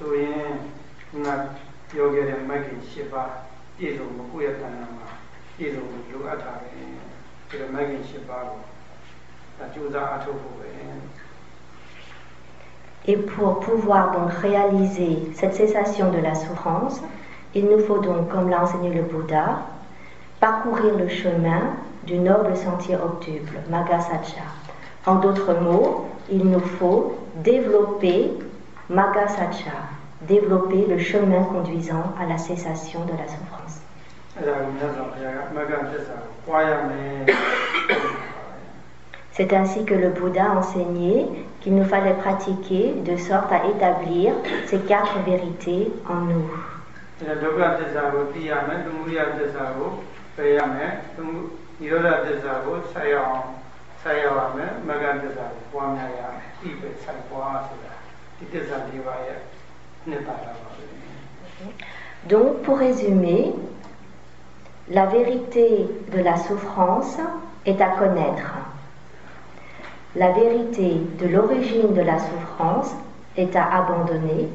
အဲ့ဒါလို့ဆက်ရောက်ရချုပ်ငိမ့်ရဖြစ်တဲ့နိဗ္ဗာန်ကိုမျက်မှောက်ပြန်ကိုဆိုရင်ခုနပြောခဲ့တဲ့မဂ္ဂင်၈ပါးပြည့်စုံမှုကိုယ့်ရဲ့တဏ္ဍာမှာပြည့်စုံမှုလိုအပ်တာပဲဒီလိုမဂ္ဂင်၈ပါးကိုဒါကြိုးစားအထောက်ဖို့ပဲ Et pour pouvoir donc réaliser cette cessation de la souffrance, il nous faut donc, comme l'a enseigné le Bouddha, parcourir le chemin du noble sentier octuple, Magasacha. En d'autres mots, il nous faut développer Magga développer le chemin conduisant à la cessation de la souffrance. C'est ainsi que le Bouddha enseignait qu'il nous fallait pratiquer de sorte à établir ces quatre vérités en nous. Donc, pour résumer, la vérité de la souffrance est à connaître. La vérité de l'origine de la souffrance est à abandonner.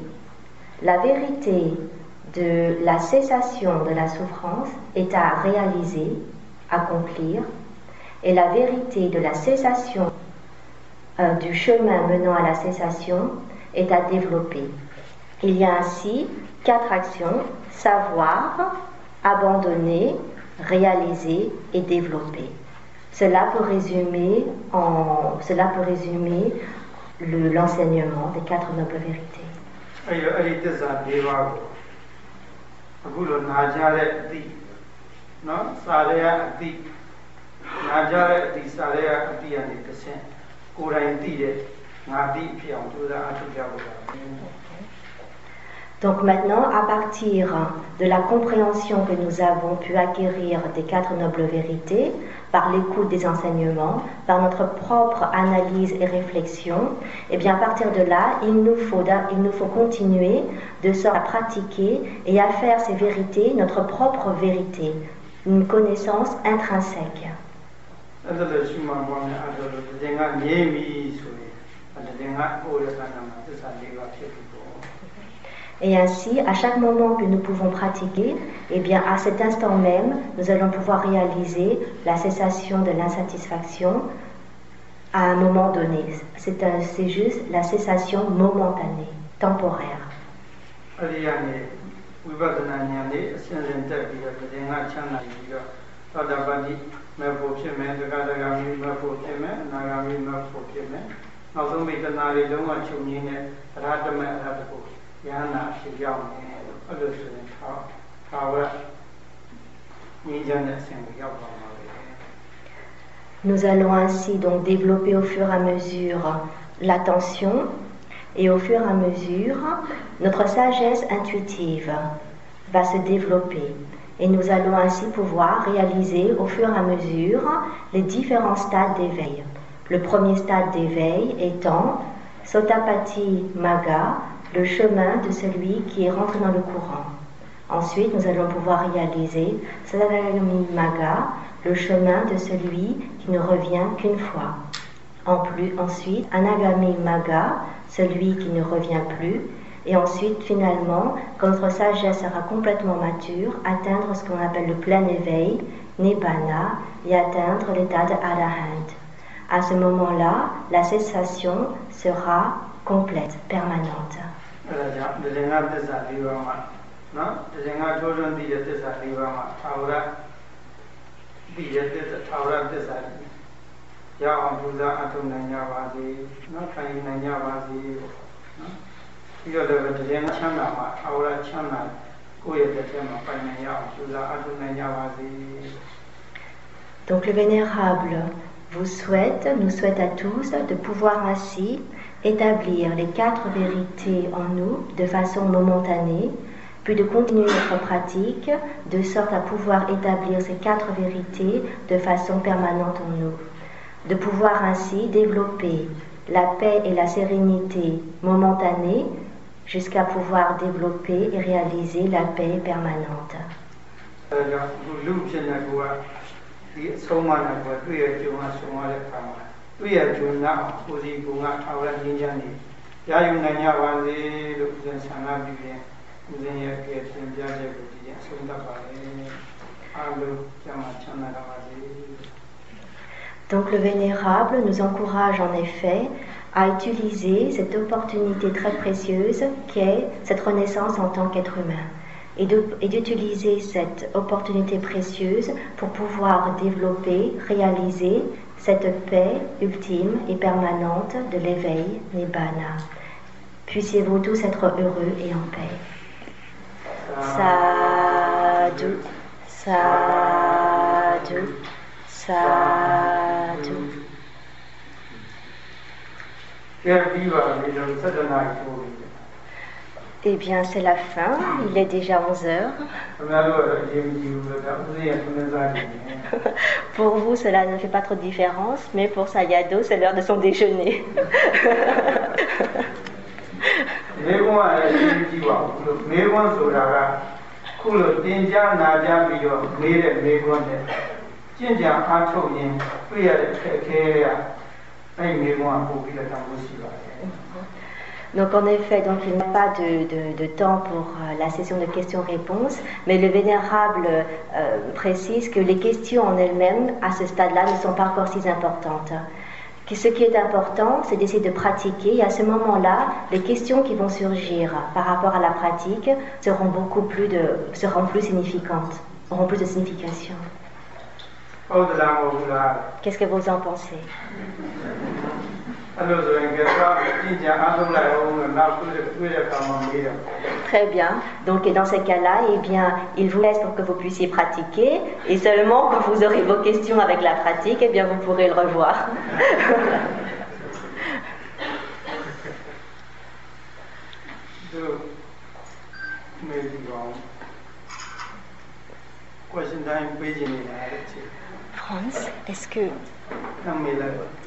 La vérité de la cessation de la souffrance est à réaliser, accomplir. Et la vérité de la cessation euh, du chemin menant à la cessation est à développer. Il y a ainsi quatre actions savoir, abandonner, réaliser et développer. Cela peut résumer, en, cela peut résumer le- l'enseignement des quatre nobles vérités. အဲ့ဒီအဲ့ဒီသစ္စာ၄ပါးကိုအခုလိုနာကြတဲ့အတိနော်စာရဲအတိနာကြတဲ့အတိစာရဲအတိကနေတစ်ဆင့်ကိုယ်တိုင်သိတဲ့ Donc maintenant, à partir de la compréhension que nous avons pu acquérir des quatre nobles vérités, par l'écoute des enseignements, par notre propre analyse et réflexion, et bien à partir de là, il nous faut, il nous faut continuer de sorte à pratiquer et à faire ces vérités notre propre vérité, une connaissance intrinsèque. Et ainsi, à chaque moment que nous pouvons pratiquer, eh bien, à cet instant même, nous allons pouvoir réaliser la cessation de l'insatisfaction à un moment donné. C'est juste la cessation momentanée, temporaire. အဲ့ဒီကနေဝိပဿနာဉာဏ်လေးအစဉ်စဉ်တက်ပြီးတော့ဒီတင်ကချမ်းသာပြီးတော့သောတာပတိမဲ့ဖို့ဖြစ်မယ်သက္ကသဂါမိမဲ့ဖို့ဖြစ်မယ်အနာဂါမိမဲ့ဖို့ဖြစ်မယ်နောက်ဆုံးမိတ္တနာတွေလုံးဝချုပ်ငင်းတဲ့သရတမေအရတ္တကိုယန္နာဖြစ်ရောက်မယ်လို့ အဲ့လိုဆိုရင်ဟာဟာဝရညီကြတဲ့အဆင့်ကိုရောက်ပါမှာပဲ Nous allons ainsi donc développer au fur et à mesure l'attention et au fur et à mesure notre sagesse intuitive va se développer et nous allons ainsi pouvoir réaliser au fur et à mesure les différents stades d'éveil. Le premier stade d'éveil étant Sotapati Maga, le chemin de celui qui est rentré dans le courant. Ensuite, nous allons pouvoir réaliser Sadagami Maga, le chemin de celui qui ne revient qu'une fois. En plus, ensuite, Anagami Maga, celui qui ne revient plus. Et ensuite, finalement, quand notre sagesse sera complètement mature, atteindre ce qu'on appelle le plein éveil, Nibbana, et atteindre l'état de Arahant. À ce moment-là, la cessation sera complète, permanente. Donc le vénérable vous souhaite, nous souhaite à tous de pouvoir ainsi établir les quatre vérités en nous de façon momentanée, puis de continuer notre pratique de sorte à pouvoir établir ces quatre vérités de façon permanente en nous, de pouvoir ainsi développer la paix et la sérénité momentanée jusqu'à pouvoir développer et réaliser la paix permanente. အဲဒါကြောင့်အခုလူဖြစ်နေကူကဒီအဆုံးမနဲ့ကတွေ့ရကြုံရဆုံးရတဲ့အခါမှာတွေ့ရကြုံနာကိုယ်စီကငါထာဝရငြိမ်းချမ်းနေရယူနိုင်ကြပါစေလို့ဦးဇင်ဆန္ဒပြုရင်ဦးဇင်ရဲ့ကဲသင်ပြချက်ကိုဒီရင်အဆုံးသတ်ပါလေအားလုံးကျမ်းမာချမ်းသာကြပါစေ Donc le Vénérable nous encourage en effet à utiliser cette opportunité très précieuse qu'est cette renaissance en tant qu'être humain et d'utiliser cette opportunité précieuse pour pouvoir développer, réaliser cette paix ultime et permanente de l'éveil Nibbana. Puissiez-vous tous être heureux et en paix. Sadhu, sadhu, sadhu. Eh bien, c'est la fin. Il est déjà 11 heures. *laughs* pour vous, cela ne fait pas trop de différence, mais pour Sayado, c'est l'heure de son déjeuner. *laughs* Donc en effet, donc il n'y a pas de, de, temps pour euh, la session de questions-réponses, mais le vénérable euh, précise que les questions en elles-mêmes, à ce stade-là, ne sont pas encore si importantes. Que ce qui est important, c'est d'essayer de pratiquer et à ce moment-là, les questions qui vont surgir par rapport à la pratique seront beaucoup plus, de, seront plus significantes, auront plus de signification. Qu'est-ce que vous en pensez? Très bien. Donc, dans ce cas-là, eh bien, il vous laisse pour que vous puissiez pratiquer. Et seulement quand vous aurez vos questions avec la pratique, eh bien, vous pourrez le revoir. *laughs* France, est-ce que...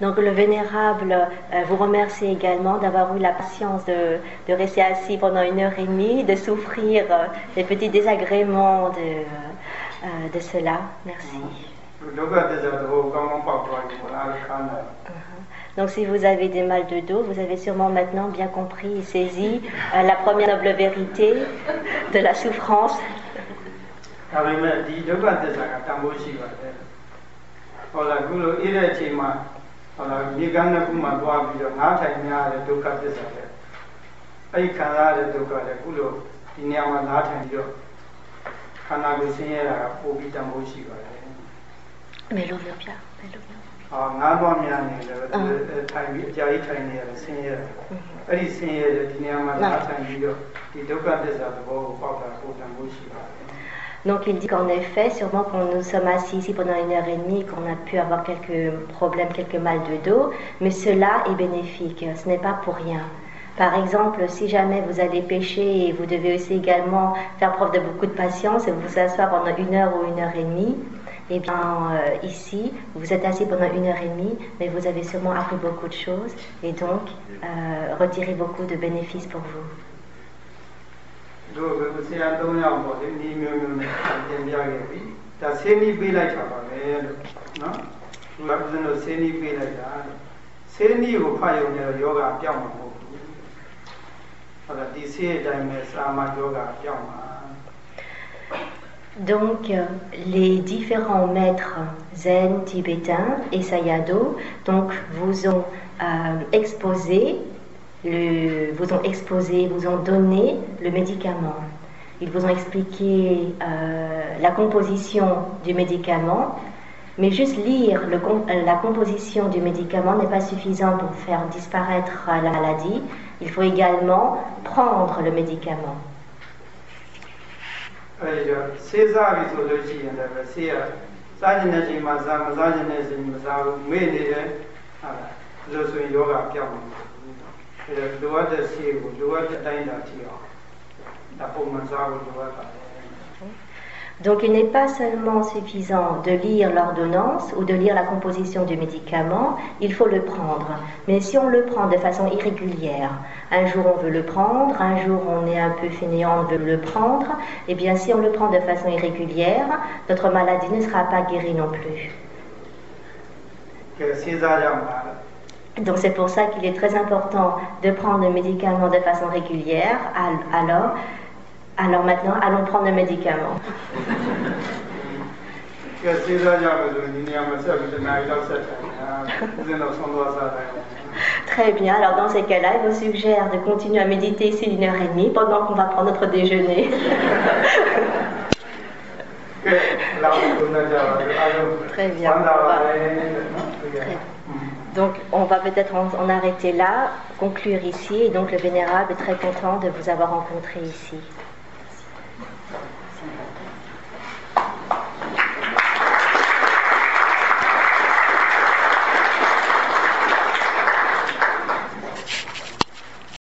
Donc le vénérable euh, vous remercie également d'avoir eu la patience de, rester assis pendant une heure et demie, de souffrir euh, des petits désagréments de, euh, cela. Merci. Uh-huh. Donc si vous avez des mal de dos, vous avez sûrement maintenant bien compris et saisi la première noble vérité de la souffrance. ဒါပေမဲ့ဒီဒုက္ခသစ္စာကတန်ဖိုးရှိပါတယ်ဟောလားခုလိုအဲ့တဲ့အချိန်မှာဟောလားမြေကမ်းတစ်ခုမှာသွားပြီးတော့ငါးထိုင်များတဲ့ဒုက္ခသစ္စာတဲ့အဲ့ဒီခံစားရတဲ့ဒုက္ခတဲ့ခုလိုဒီနေရာမှာငါးထိုင်ပြီးတော့ခန္ဓာကိုယ်ဆင်းရဲတာကပိုပြီးတန်ဖိုးရှိပါတယ် Melovio Pia, Melovio. ဟောငါးသွားများနေတယ်ထိုင်ပြီးအကြာကြီးထိုင်နေရတယ်ဆင်းရဲတယ်အဲ့ဒီဆင်းရဲတဲ့ဒီနေရာမှာငါးထိုင်ပြီးတော့ဒီဒုက္ခသစ္စာသဘောကိုပေါက်တာပိုတန်ဖိုးရှိပါတယ် Donc il dit qu'en effet, sûrement quand nous sommes assis ici pendant une heure et demie, qu'on a pu avoir quelques problèmes, quelques mal de dos, mais cela est bénéfique, ce n'est pas pour rien. Par exemple, si jamais vous allez pêcher et vous devez aussi également faire preuve de beaucoup de patience et vous asseoir pendant une heure ou une heure et demie, eh bien euh, ici, vous êtes assis pendant une heure et demie, mais vous avez sûrement appris beaucoup de choses et donc euh, retiré beaucoup de bénéfices pour vous. တို့ကဆရာ၃ယောက်ပေါ့လေဒီမျိုးမျိုးနဲ့တင်ပြခဲ့ပြီဒါဆေးနီးပေးလိုက်တာပါပဲလို့နော်သူကဦးဇင်းတို့ဆေးနီးပေးလိုက်တာလို့ဆေးနီးကိုဖတ်ရုံနဲ့ယောဂပြောင်းမှာမဟုတ်ဘူးဟုတ်လားဒီဆေးအတိုင်းပဲစာမယောဂပြောင်းမှာ Donc, euh, les différents maîtres zen tibétains et sayado donc, vous ont euh, exposé, le, vous ont exposé, vous ont donné le médicament. Ils vous ont expliqué euh, la composition du médicament, mais juste lire le euh, la composition du médicament n'est pas suffisant pour faire disparaître la maladie. Il faut également prendre le médicament. အဲဒီတော့ဆေးစားပြီဆိုလို့ရှိရင်လည်းပဲဆေးရစားခြင်းတဲ့ချိန်မှာစားမစားခြင်းတဲ့ချိန်မစားဘူးမေ့နေတယ်ဟာလို့ဆိုရင်ယောဂပြောင်းမှာမဟုတ်ဘူးအဲလိုအပ်တဲ့ဆေးကိုလိုအပ်တဲ့အတိုင်းအတာထိအောင်ဒါပုံမှန်စားဖို့လိုအပ်ပါတယ် Donc il n'est pas seulement suffisant de lire l'ordonnance ou de lire la composition du médicament, il faut le prendre. Mais si on le prend de façon irrégulière, un jour on veut le prendre, un jour on est un peu fainéant, on veut le prendre, et bien si on le prend de façon irrégulière, notre maladie ne sera pas guérie non plus. Donc c'est pour ça qu'il est très important de prendre le médicament de façon régulière. Alors, alors maintenant, allons prendre le médicament. Très bien, alors dans ces cas-là, il vous suggère de continuer à méditer ici une heure et demie pendant qu'on va prendre notre déjeuner. *laughs* Très bien. Donc on va peut-être en, arrêter là, conclure ici, et donc le Vénérable est très content de vous avoir rencontré ici.